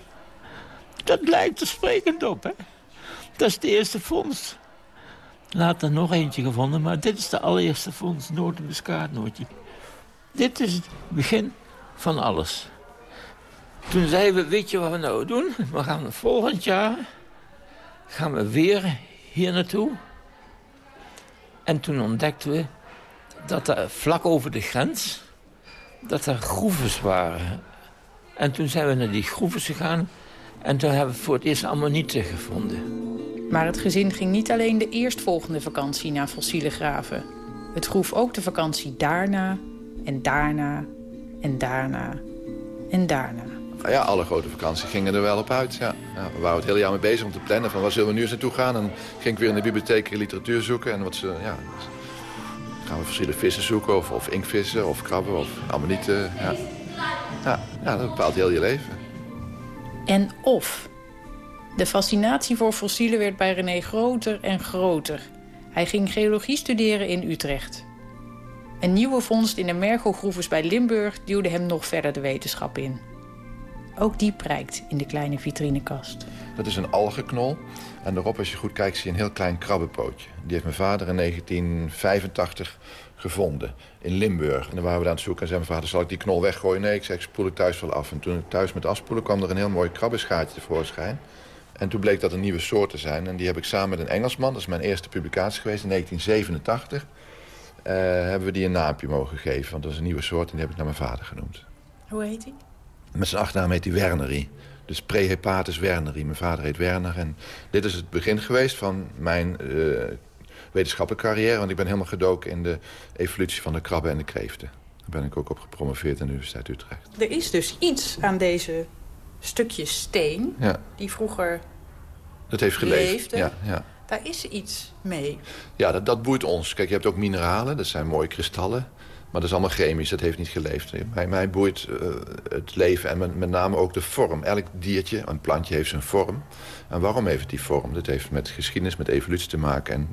Dat lijkt er sprekend op, hè? Dat is de eerste vondst. Later nog eentje gevonden, maar dit is de allereerste vondst, notenmuskaatnootje. Dit is het begin van alles. Toen zeiden we, weet je wat we nou doen? We gaan volgend jaar gaan we weer hier naartoe. En toen ontdekten we dat er vlak over de grens... dat er groeves waren. En toen zijn we naar die groeves gegaan... en toen hebben we voor het eerst ammonieten gevonden. Maar het gezin ging niet alleen de eerstvolgende vakantie naar fossiele graven. Het groef ook de vakantie daarna en daarna en daarna en daarna. Nou ja, alle grote vakanties gingen er wel op uit. Ja. we waren het hele jaar mee bezig om te plannen van waar zullen we nu eens naartoe gaan. En ging ik weer in de bibliotheek literatuur zoeken. En wat ze, ja, gaan we fossiele vissen zoeken of, of inkvissen of krabben of ammonieten. Ja. Ja, ja, dat bepaalt heel je leven. En of de fascinatie voor fossielen werd bij René groter en groter. Hij ging geologie studeren in Utrecht. Een nieuwe vondst in de Mergelgroeves bij Limburg duwde hem nog verder de wetenschap in. Ook die prijkt in de kleine vitrinekast. Dat is een algenknol. En daarop, als je goed kijkt, zie je een heel klein krabbenpootje. Die heeft mijn vader in 1985 gevonden in Limburg. En dan waren we aan het zoeken en zei mijn vader, zal ik die knol weggooien? Nee, ik zei, ik spoel het thuis wel af. En toen ik thuis met afspoelen kwam er een heel mooi krabbenschaartje tevoorschijn. En toen bleek dat er nieuwe soorten zijn. En die heb ik samen met een Engelsman, dat is mijn eerste publicatie geweest in 1987... Uh, eh, hebben we die een naampje mogen geven. Want dat is een nieuwe soort en die heb ik naar mijn vader genoemd. Hoe heet hij? Met zijn achternaam heet hij Werneri. Dus Prehepatus werneri. Mijn vader heet Werner. En dit is het begin geweest van mijn uh, wetenschappelijke carrière. Want ik ben helemaal gedoken in de evolutie van de krabben en de kreeften. Daar ben ik ook op gepromoveerd aan de Universiteit Utrecht. Er is dus iets aan deze stukjes steen... Ja. die vroeger dat heeft geleefd. Ja, ja. Daar is iets mee. Ja, dat, dat boeit ons. Kijk, je hebt ook mineralen, dat zijn mooie kristallen. Maar dat is allemaal chemisch, dat heeft niet geleefd. Mij, mij boeit uh, het leven en met, met, name ook de vorm. Elk diertje, een plantje heeft zijn vorm. En waarom heeft het die vorm? Dat heeft met geschiedenis, met evolutie te maken. En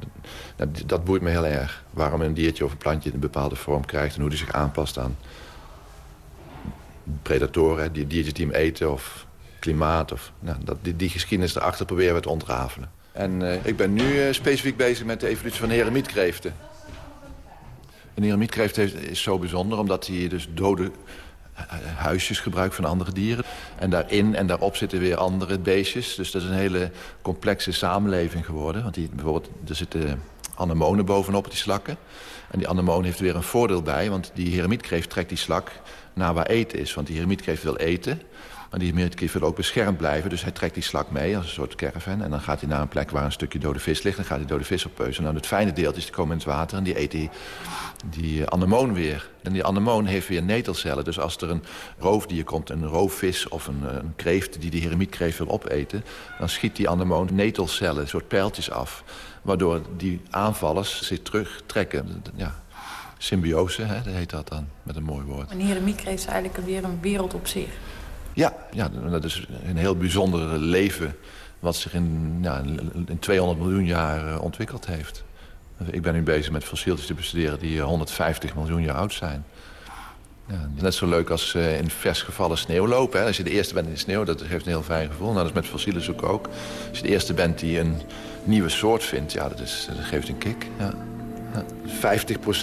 dat, boeit me heel erg. Waarom een diertje of een plantje een bepaalde vorm krijgt... en hoe die zich aanpast aan predatoren, die diertjes die hem eten of klimaat. Of, nou, dat, die, die geschiedenis erachter proberen we te ontrafelen. En uh, ik ben nu uh, specifiek bezig met de evolutie van heremietkreeften. Een heremietkreeft is zo bijzonder omdat hij dus dode huisjes gebruikt van andere dieren. En daarin en daarop zitten weer andere beestjes. Dus dat is een hele complexe samenleving geworden. Want die, bijvoorbeeld, er zitten anemonen bovenop die slakken. En die anemoon heeft weer een voordeel bij, want die heremietkreeft trekt die slak naar waar eten is. Want die heremietkreeft wil eten, maar die heremietkreeft wil ook beschermd blijven. Dus hij trekt die slak mee als een soort caravan. En dan gaat hij naar een plek waar een stukje dode vis ligt. Dan gaat hij dode vis oppeuzen. Nou, het fijne deel is, die komen in het water en die eet die, die anemoon weer. En die anemoon heeft weer netelcellen. Dus als er een roofdier komt, een roofvis of een, een kreeft... die de heremietkreeft wil opeten... dan schiet die anemoon netelcellen, een soort pijltjes af. Waardoor die aanvallers zich terugtrekken. Ja, symbiose, hè, dat heet dat dan, met een mooi woord. Een heremietkreeft is eigenlijk weer een wereld op zich. Ja, ja, dat is een heel bijzonder leven... wat zich in, ja, in 200 miljoen jaar eh, ontwikkeld heeft. Ik ben nu bezig met fossieltjes te bestuderen die 150 eh, miljoen jaar oud zijn. Ja, net zo leuk als uh, in vers gevallen sneeuw lopen. Hè. Als je de eerste bent in de sneeuw, dat geeft een heel fijn gevoel. Nou, dat is met fossielen zoeken ook. Als je de eerste bent die een nieuwe soort vindt, ja, dat, is, dat geeft een kick. Ja. Ja.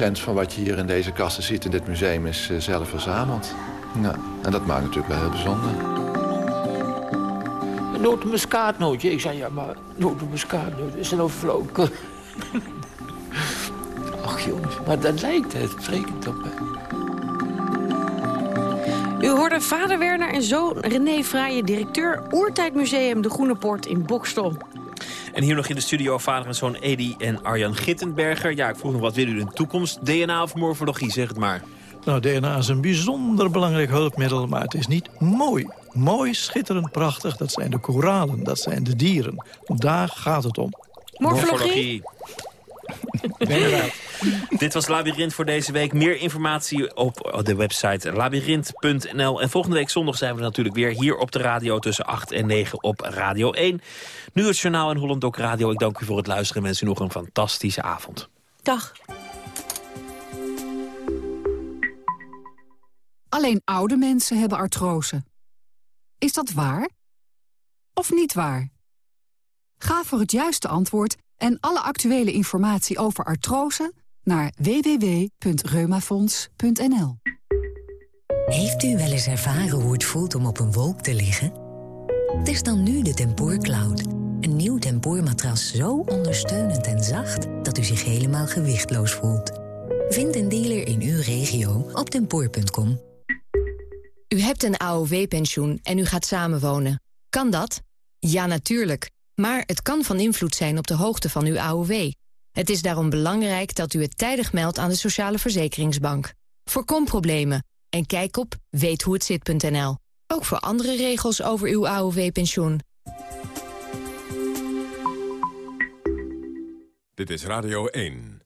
50% van wat je hier in deze kasten ziet in dit museum is zelf verzameld. Ja. En dat maakt natuurlijk wel heel bijzonder. Een notenmuskaatnootje. Ik zei, ja, maar notenmuskaatnoot is een overvloken. Ach jongens, maar dat lijkt het sprekend op. Hè. U hoorde vader Werner en zoon René Fraaie, directeur Oertijdmuseum De Groene Poort in Bokstel. En hier nog in de studio vader en zoon Edi en Arjan Gittenberger. Ja, ik vroeg nog wat willen u in de toekomst? DNA of morfologie, zeg het maar. Nou, DNA is een bijzonder belangrijk hulpmiddel, maar het is niet mooi. Mooi, schitterend, prachtig, dat zijn de koralen, dat zijn de dieren. Daar gaat het om. Morfologie. Dit was Labyrinth voor deze week. Meer informatie op de website labyrinth.nl. En volgende week zondag zijn we natuurlijk weer hier op de radio... tussen 8 en 9 op Radio 1. Nu het journaal en Holland Doc Radio. Ik dank u voor het luisteren en wens u nog een fantastische avond. Dag. Alleen oude mensen hebben artrose. Is dat waar? Of niet waar? Ga voor het juiste antwoord en alle actuele informatie over artrose naar www.reumafonds.nl. Heeft u wel eens ervaren hoe het voelt om op een wolk te liggen? Test dan nu de Tempoor Cloud. Een nieuw tempoormatras zo ondersteunend en zacht... dat u zich helemaal gewichtloos voelt. Vind een dealer in uw regio op tempoor.com. U hebt een AOW-pensioen en u gaat samenwonen. Kan dat? Ja, natuurlijk. Maar het kan van invloed zijn op de hoogte van uw AOW. Het is daarom belangrijk dat u het tijdig meldt aan de Sociale Verzekeringsbank. Voorkom problemen en kijk op weethoehetzit.nl. Ook voor andere regels over uw AOW-pensioen. Dit is Radio 1.